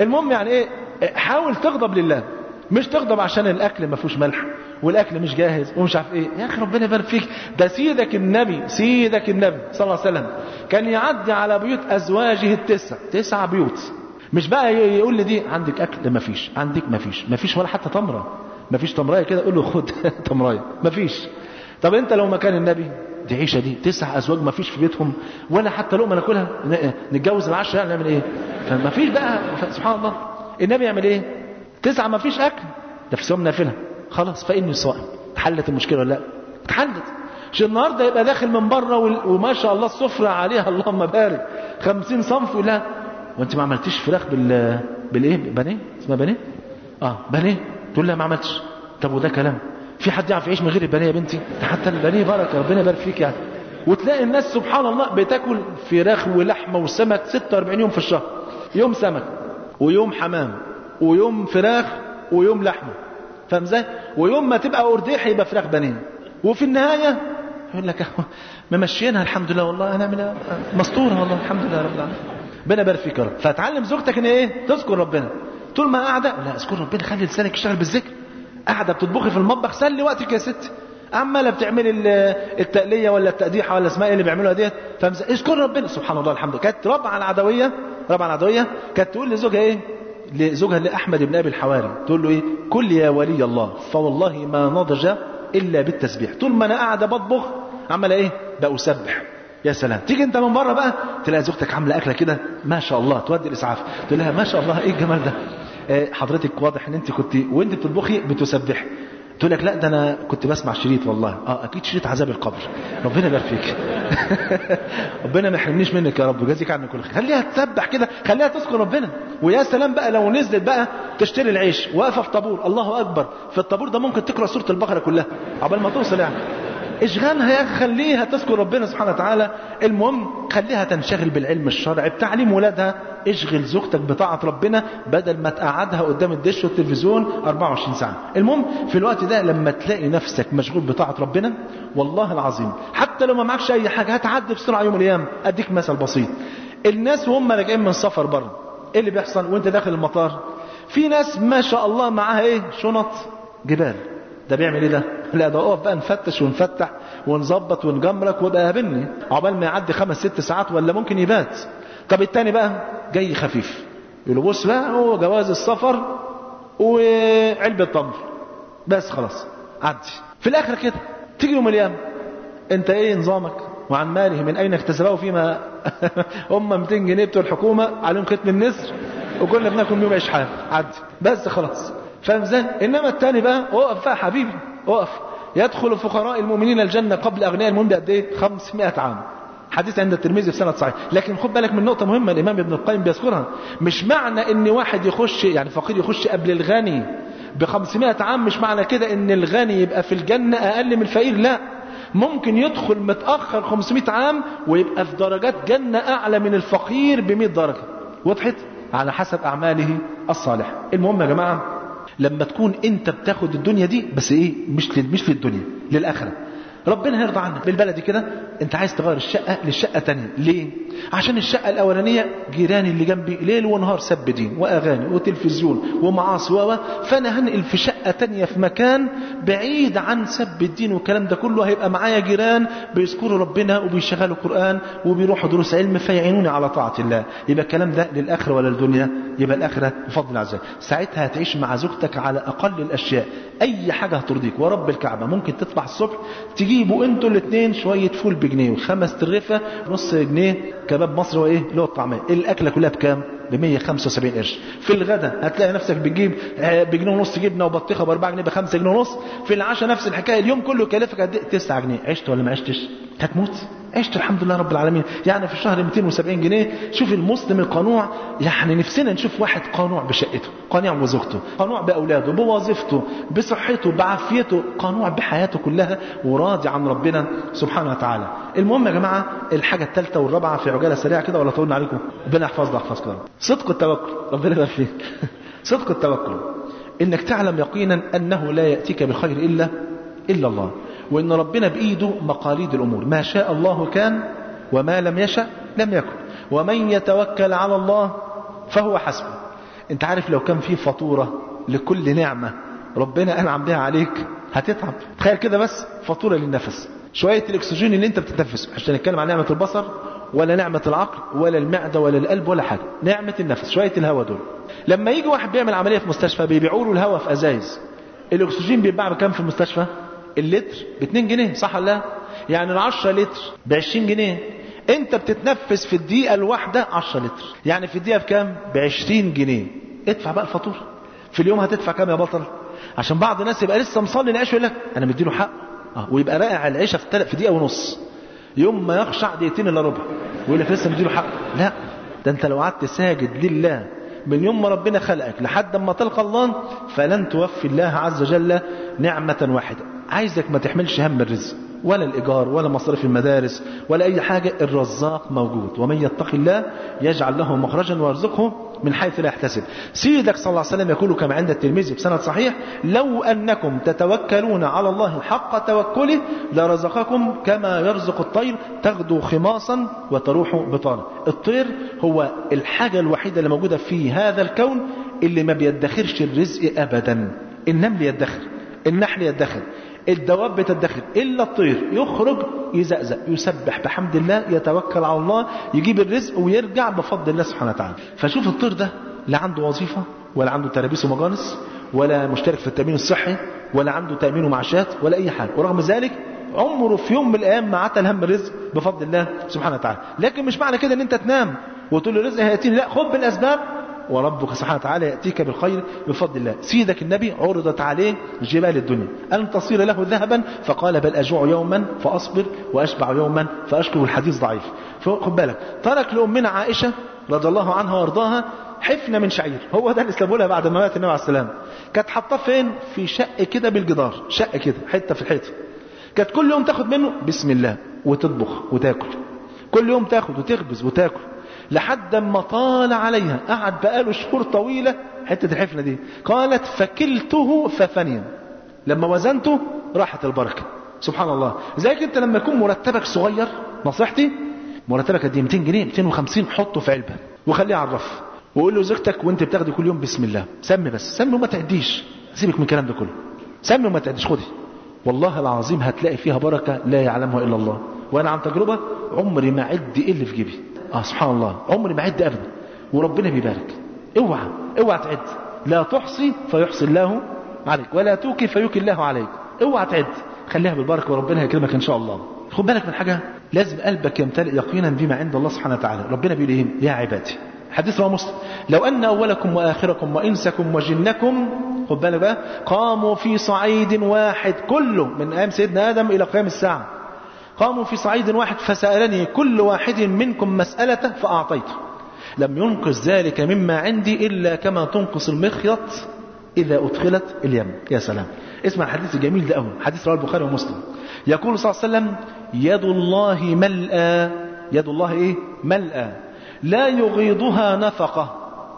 المهم يعني إيه؟ حاول تغضب لله. مش تغضب عشان الأكل ما فيهوش ملح والأكل مش جاهز ومش عارف إيه. يا أخي ربنا يبارك فيك. ده سيدك النبي سيدك النبي صلى الله عليه وسلم كان يعدي على بيوت أزواجه التسع تسع بيوت. مش بقى يقول لي دي عندك أكل؟ ما فيش. عندك ما فيش. ما فيش ولا حتى تمرة. ما فيش تمرايه كده قول له خد تمرايه ما فيش. طب أنت لو مكان النبي دي عيشة دي تسع أزواج ما فيش في بيتهم ولا حتى لقمة ناكلها نتجوز العشرة يعني نعمل إيه؟ فما فيش بقى. سبحان الله. النبي يعمل إيه؟ تسعه ما فيش أكل. ده في صيام نافلة. خلاص فإني صائم. اتحلت المشكلة ولا لا؟ اتحلت. مش النهارده يبقى داخل من بره وما شاء الله السفرة عليها اللهم بارك. 50 صنف لها وأنت ما عملتيش فراخ بال بالإيه؟ بانيه؟ اسمها بانيه؟ آه بانيه. تقول لها ما عملتش. طب وده كلام. في حد يعرف يعيش من غير البانيه يا بنتي؟ حتى البانيه بركة ربنا يبارك فيك يعني. وتلاقي الناس سبحان الله بتاكل فراخ ولحمة وسمك 46 يوم في الشهر. يوم سمك ويوم حمام. ويوم فراخ ويوم لحمة. فاهم إزاي؟ ويوم ما تبقى ارديح يبقى فراخ بانيه. وفي النهاية يقول لك ممشيينها الحمد لله والله أنا مستورة والله الحمد لله رب العالمين. ربنا يبارك فيك يا رب فتعلم زوجتك إن إيه؟ تذكر ربنا. طول ما قاعدة لا اذكر ربنا خلي لسانك يشتغل بالذكر. قاعدة بتطبخي في المطبخ سلي وقتك يا ست. عماله بتعملي التقلية ولا التقديحة ولا اسمها إيه اللي بيعملوها ديت اذكر ربنا. سبحان الله الحمد لله. كانت ربعه العدوية ربعه العدوية كانت تقول لزوجها إيه؟ لزوجها لأحمد بن أبي الحواري. تقول له إيه؟ كل يا ولي الله فوالله ما نضج إلا بالتسبيح. طول ما أنا قاعدة بطبخ عماله إيه؟ بسبح يا سلام. تيجي أنت من بره بقى تلاقي زوجتك عاملة أكلة كده ما شاء الله تودي الإسعاف. تقول لها ما شاء الله إيه الجمال ده؟ آه حضرتك واضح إن أنت كنت وأنت بتطبخي بتسبحي. تقول لك لا ده أنا كنت بسمع شريط والله. آه أكيد شريط عذاب القبر. ربنا يبارك فيك. ربنا ما يحرمنيش منك يا رب. ويجازيك عني كل خير. خليها تسبح كده. خليها تذكر ربنا. ويا سلام بقى لو نزلت بقى تشتري العيش. واقفة في طابور. الله أكبر. في الطابور ده ممكن تقرأ سورة البقرة كلها. عقبال ما توصل يعني. إشغالها يا أخي خليها تذكر ربنا سبحانه وتعالى. المهم خليها تنشغل بالعلم الشرعي. بتعليم ولادها اشغل زوجتك بطاعة ربنا بدل ما تقعدها قدام الدش والتلفزيون 24 ساعة. المهم في الوقت ده لما تلاقي نفسك مشغول بطاعة ربنا والله العظيم حتى لو ما معكش أي حاجة هتعدي بسرعة يوم الأيام. أديك مثل بسيط. الناس وهم راجعين من سفر بره إيه اللي بيحصل؟ وأنت داخل المطار. في ناس ما شاء الله معاها إيه؟ شنط جبال. ده بيعمل إيه ده؟ لا ده اقف بقى نفتش ونفتح ونظبط ونجمرك وده قابلني عقبال ما يعدي خمس ست ساعات ولا ممكن يبات. طب التاني بقى جاي خفيف. يقول بص بقى هو جواز السفر وعلبة تمر بس خلاص عدي. في الآخر كده تيجي يوم القيامة انت إيه نظامك؟ وعن ماله من أين اكتسبه فيما هم 200 جنيه بتوع الحكومة عليهم ختم النسر؟ وكنا بناكل يوم اشحال عدي. بس خلاص. فاهم إزاي إنما التاني بقى أقف بقى حبيبي أقف. يدخل فقراء المؤمنين الجنة قبل أغنياء المؤمنين بقد إيه؟ 500 عام. حديث عند الترمذي في سند صحيح. لكن خد بالك من نقطة مهمة الإمام ابن القيم بيذكرها. مش معنى إن واحد يخش يعني فقير يخش قبل الغني ب 500 عام مش معنى كده إن الغني يبقى في الجنة أقل من الفقير لا. ممكن يدخل متأخر 500 عام ويبقى في درجات جنة أعلى من الفقير ب 100 درجة. وضحت؟ على حسب أعماله الصالحة. المهم يا جماعة لما تكون انت بتاخد الدنيا دي بس إيه مش مش للدنيا للآخرة. ربنا هيرضى عنك. بالبلدي كده انت عايز تغير الشقة للشقه تانية. ليه؟ عشان الشقة الأولانية جيراني اللي جنبي ليل ونهار سب دين وأغاني وتلفزيون ومعاصي و فأنا هنقل في شقة تانية في مكان بعيد عن سب الدين والكلام ده كله. هيبقى معايا جيران بيذكروا ربنا وبيشغلوا قرآن وبيروحوا دروس علم فيعينوني على طاعة الله. يبقى الكلام ده للآخرة ولا للدنيا؟ يبقى الآخرة بفضل الله عز وجل. ساعتها هتعيش مع زوجتك على أقل الأشياء. أي حاجة هترضيك. ورب الكعبة ممكن تطلع الصبح تجيبوا أنتوا الاثنين شوية فول بجنيه وخمس ترغفه نص جنيه كباب مصري وإيه؟ اللي هو الطعمية. الأكلة كلها بكام؟ ب 175 قرش. في الغداء هتلاقي نفسك بتجيب آه، بجنيه ونص جبنة وبطيخة ب 4 جنيه ب 5 جنيه ونص. في العشاء نفس الحكاية اليوم كله إيه؟ 9 جنيه. عشت ولا ما عشتش؟ هتموت. عشت الحمد لله رب العالمين. يعني في الشهر 270 جنيه شوف المسلم القنوع يعني نفسنا نشوف واحد قنوع بشقته قنوع بزوجته قنوع بأولاده بوظيفته بصحته بعافيته قنوع بحياته كلها وراضي عن ربنا سبحانه وتعالى. المهم يا جماعة الحاجة الثالثه والرابعة في عجالة سريعة كده ولا طولنا عليكم؟ ربنا يحفظنا يحفظكم صدق التوكل ربنا يبارك فيك. صدق التوكل. إنك تعلم يقينا أنه لا يأتيك بالخير إلا إلا الله. وإن ربنا بايده مقاليد الأمور. ما شاء الله كان وما لم يشأ لم يكن. ومن يتوكل على الله فهو حسبه. أنت عارف لو كان في فاتورة لكل نعمة ربنا أنعم بها عليك هتتعب. تخيل كده بس فاتورة للنفس. شوية الأكسجين اللي أنت بتتنفسه عشان نتكلم عن نعمة البصر ولا نعمة العقل ولا المعدة ولا القلب ولا حاجة. نعمة النفس شوية الهواء دول. لما يجي واحد بيعمل عملية في مستشفى بيبيعوا له الهواء في أزايز. الأكسجين بيتباع بكام في المستشفى؟ اللتر ب 2 جنيه صح ولا لا؟ يعني ال 10 لتر ب 20 جنيه. انت بتتنفس في الدقيقة الواحدة 10 لتر. يعني في الدقيقة بكام؟ ب 20 جنيه. ادفع بقى الفاتورة. في اليوم هتدفع كام يا بطل؟ عشان بعض الناس يبقى لسه مصلي العشاء يقول لك أنا مديله حق. آه ويبقى راقع العشاء في في دقيقة ونص. يوم ما يخشع دقيقتين إلا ربع. ويقول لك لسه مديله حق. لا ده أنت لو قعدت ساجد لله من يوم ما ربنا خلقك لحد ما تلقى الله فلن توفي الله عز وجل نعمة واحدة. عايزك ما تحملش هم الرزق ولا الإيجار ولا مصاريف المدارس ولا أي حاجة الرزاق موجود. ومن يتق الله يجعل له مخرجا ويرزقه من حيث لا يحتسب. سيدك صلى الله عليه وسلم يقول كما عند الترمذي بسند صحيح لو أنكم تتوكلون على الله حق توكله لرزقكم كما يرزق الطير تغدو خماصا وتروح بطانا الطير هو الحاجة الوحيدة اللي موجودة في هذا الكون اللي ما بيدخرش الرزق أبدا. النمل يدخر النحل يدخر. الدواب بتدخر إلا الطير يخرج يزقزق يسبح بحمد الله يتوكل على الله يجيب الرزق ويرجع بفضل الله سبحانه وتعالى. فشوف الطير ده لا عنده وظيفة ولا عنده ترابيس ومجالس ولا مشترك في التأمين الصحي ولا عنده تأمين ومعاشات ولا أي حاجة. ورغم ذلك عمره في يوم من الأيام ما عتل هم الرزق بفضل الله سبحانه وتعالى. لكن مش معنى كده إن أنت تنام وتقول له رزق هيأتيني. لا خد بالأسباب وربك سبحانه وتعالى يأتيك بالخير بفضل الله. سيدك النبي عرضت عليه جبال الدنيا. أن تصير له ذهبا؟ فقال بل أجوع يوما فأصبر وأشبع يوما فأشكر الحديث ضعيف. فخد بالك. ترك لأمنا عائشة رضي الله عنها وأرضاها حفنة من شعير. هو ده اللي سلبوا لها بعد ما مات النبي عليه السلام كانت حاطاه فين؟ في شق كده بالجدار. شق كده حتة في الحيطة. كانت كل يوم تاخد منه بسم الله وتطبخ وتاكل. كل يوم تاخد وتخبز وتاكل. لحد ما طال عليها. قعد بقاله شهور طويلة حتة الحفنة دي. قالت فكلته ففنيا. لما وزنته راحت البركة. سبحان الله. زيك انت لما يكون مرتبك صغير نصيحتي مرتبك قد إيه؟ 200 جنيه 250 حطه في علبة وخليه على الرف. وقول له زوجتك وانت بتاخدي كل يوم بسم الله. سمي بس سمي وما تعديش سيبك من الكلام ده كله. سمي وما تعديش خدي والله العظيم هتلاقي فيها بركة لا يعلمها إلا الله. وأنا عن تجربة عمري ما عد إيه اللي في جيبي. آه سبحان الله. عمري ما عد أبدا. وربنا بيبارك. اوعى اوعى تعد. لا تحصي فيحصي الله عليك. ولا توكي فيوكي الله عليك. اوعى تعد. خليها بالبركة وربنا هيكرمك إن شاء الله. خد بالك من حاجة؟ لازم قلبك يمتلئ يقينا بما عند الله سبحانه وتعالى. ربنا بيقول إيه؟ يا عبادي. حديث رواه مسلم. لو أن أولكم وآخركم وإنسكم وجنكم خد بالك بقى قاموا في صعيد واحد كله من أيام سيدنا آدم إلى قيام الساعة. قاموا في صعيد واحد فسألني كل واحد منكم مسألة فأعطيته. لم ينقص ذلك مما عندي إلا كما تنقص المخيط إذا أدخلت اليم. يا سلام. اسمع الحديث الجميل ده قوي حديث رواه البخاري ومسلم. يقول صلى الله عليه وسلم يد الله ملأى. يد الله إيه؟ ملأى. لا يغيضها نفقة.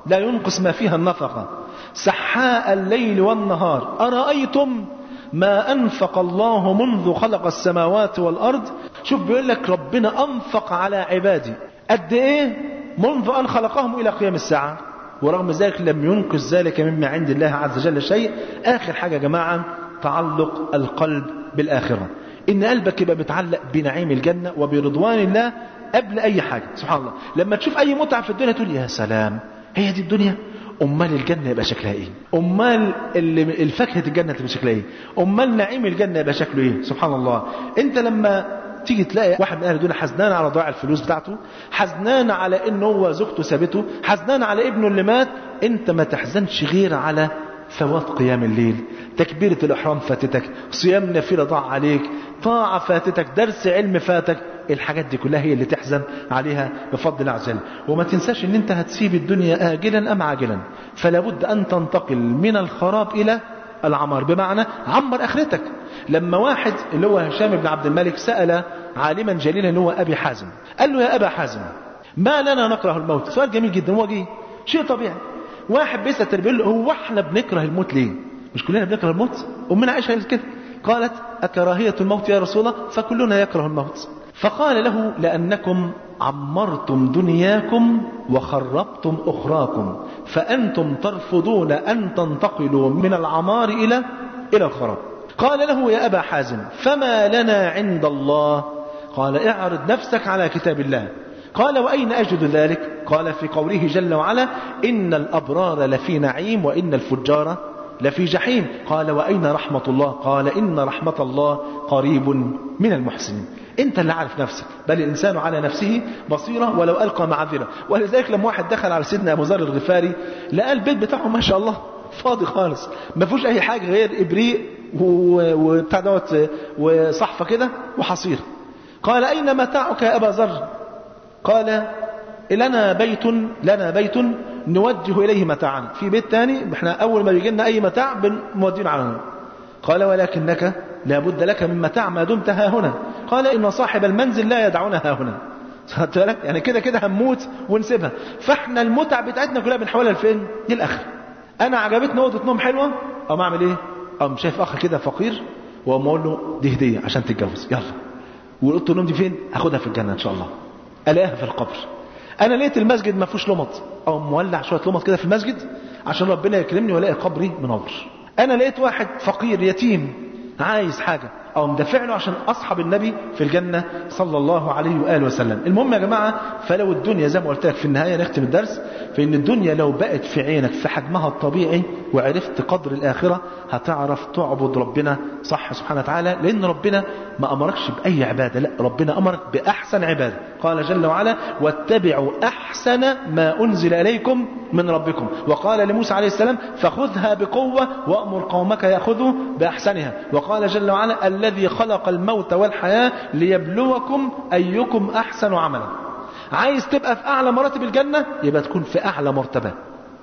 لا ينقص ما فيها النفقة. سحاء الليل والنهار. أرأيتم ما أنفق الله منذ خلق السماوات والأرض. شوف بيقول لك ربنا أنفق على عبادي. قد إيه؟ منذ أن خلقهم إلى قيام الساعة. ورغم ذلك لم ينقص ذلك مما عند الله عز وجل شيء. آخر حاجة يا جماعة تعلق القلب بالآخرة. إن قلبك يبقى متعلق بنعيم الجنة وبرضوان الله قبل أي حاجة. سبحان الله. لما تشوف أي متعة في الدنيا تقول يا سلام هي دي الدنيا؟ أمال الجنة يبقى شكلها إيه؟ أمال الفاكهة الجنة تبقى شكلها إيه؟ أمال نعيم الجنة يبقى شكله إيه؟ سبحان الله. أنت لما تيجي تلاقي واحد من أهل الدنيا حزنان على ضياع الفلوس بتاعته حزنان على إن هو زوجته سابته حزنان على ابنه اللي مات أنت ما تحزنش غير على فوات قيام الليل تكبيرة الإحرام فاتتك صيام نافلة ضاع عليك طاعة فاتتك درس علم فاتك الحاجات دي كلها هي اللي تحزن عليها بفضل الله عز وجل وما تنساش إن أنت هتسيب الدنيا آجلا أم عاجلا. فلا بد أن تنتقل من الخراب إلى العمار. بمعنى عمر آخرتك. لما واحد اللي هو هشام بن عبد الملك سأل عالما جليلا اللي هو أبي حازم قال له يا أبا حازم ما لنا نكره الموت؟ سؤال جميل جدا. هو جه. شيء طبيعي. واحد بيسأل بيقول له هو إحنا بنكره الموت ليه؟ مش كلنا بنكره الموت؟ أمنا عائشة قالت كده قالت أكراهية الموت يا رسول الله؟ فكلنا يكره الموت. فقال له لأنكم عمرتم دنياكم وخربتم أخراكم فأنتم ترفضون أن تنتقلوا من العمار إلى إلى الخراب. قال له يا أبا حازم فما لنا عند الله؟ قال اعرض نفسك على كتاب الله. قال وأين أجد ذلك؟ قال في قوله جل وعلا إن الأبرار لفي نعيم وإن الفجار لفي جحيم. قال وأين رحمة الله؟ قال إن رحمة الله قريب من المحسنين. أنت اللي عارف نفسك بل الإنسان على نفسه بصيرة ولو ألقى معذرة. ولذلك لما واحد دخل على سيدنا أبو ذر الغفاري لقى البيت بتاعه ما شاء الله فاضي خالص ما فيهوش أي حاجة غير إبريق وبتاع دوت وصحفة كده وحصير. قال أين متاعك يا أبا ذر؟ قال لنا بيت لنا بيت نوجه إليه متاعنا في بيت تاني إحنا أول ما بيجي لنا أي متاع بنوديه على هنا. قال ولكنك لابد لك من متاع ما دمت ها هنا. قال إن صاحب المنزل لا يدعونا ها هنا. خدت بالك؟ يعني كده كده هنموت ونسيبها. فإحنا المتع بتاعتنا كلها بنحولها لفين للاخر أنا عجبتني اوضه نوم حلوة. أقوم أعمل إيه؟ أقوم شايف أخ كده فقير وأقوم أقول له دي هديه عشان تتجوز. يلا. وأوضة النوم دي فين؟ اخدها في الجنة إن شاء الله. الاقيها في القبر. أنا لقيت المسجد ما فيهوش لمط. أو مولع شوية لمط كده في المسجد عشان ربنا يكرمني وألاقي قبري منور أنا لقيت واحد فقير يتيم عايز حاجة. أو مدافع له عشان اصحاب النبي في الجنة صلى الله عليه وآله وسلم. المهم يا جماعة فلو الدنيا زي ما قلت لك في النهاية نختم الدرس فإن الدنيا لو بقت في عينك في حجمها الطبيعي وعرفت قدر الآخرة هتعرف تعبد ربنا صح سبحانه وتعالى لأن ربنا ما أمركش بأي عبادة لا ربنا أمرك بأحسن عبادة. قال جل وعلا واتبعوا أحسن ما أنزل إليكم من ربكم وقال لموسى عليه السلام فخذها بقوة وأمر قومك يأخذوا بأحسنها وقال جل وعلا الذي خلق الموت والحياة ليبلوكم أيكم أحسن عملا. عايز تبقى في أعلى مراتب الجنة؟ يبقى تكون في أعلى مرتبة.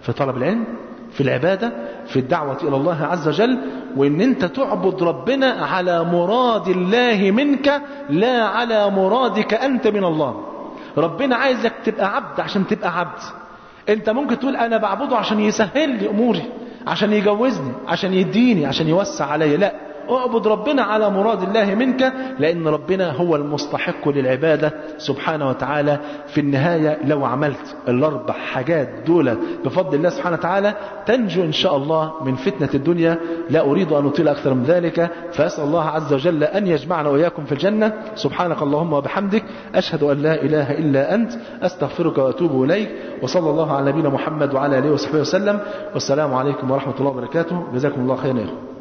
في طلب العلم في العبادة في الدعوة إلى الله عز وجل وإن أنت تعبد ربنا على مراد الله منك لا على مرادك أنت من الله. ربنا عايزك تبقى عبد عشان تبقى عبد. أنت ممكن تقول أنا بعبده عشان يسهل لي أموري عشان يجوزني عشان يديني عشان يوسع علي لا. اعبد ربنا على مراد الله منك لأن ربنا هو المستحق للعبادة سبحانه وتعالى. في النهاية لو عملت الأربع حاجات دول بفضل الله سبحانه وتعالى تنجو إن شاء الله من فتنة الدنيا. لا أريد أن أطيل أكثر من ذلك فأسأل الله عز وجل أن يجمعنا وإياكم في الجنة. سبحانك اللهم وبحمدك أشهد أن لا إله إلا أنت أستغفرك وأتوب إليك. وصلى الله على نبينا محمد وعلى آله وصحبه وسلم. والسلام عليكم ورحمة الله وبركاته. جزاكم الله خيرا يا إخوة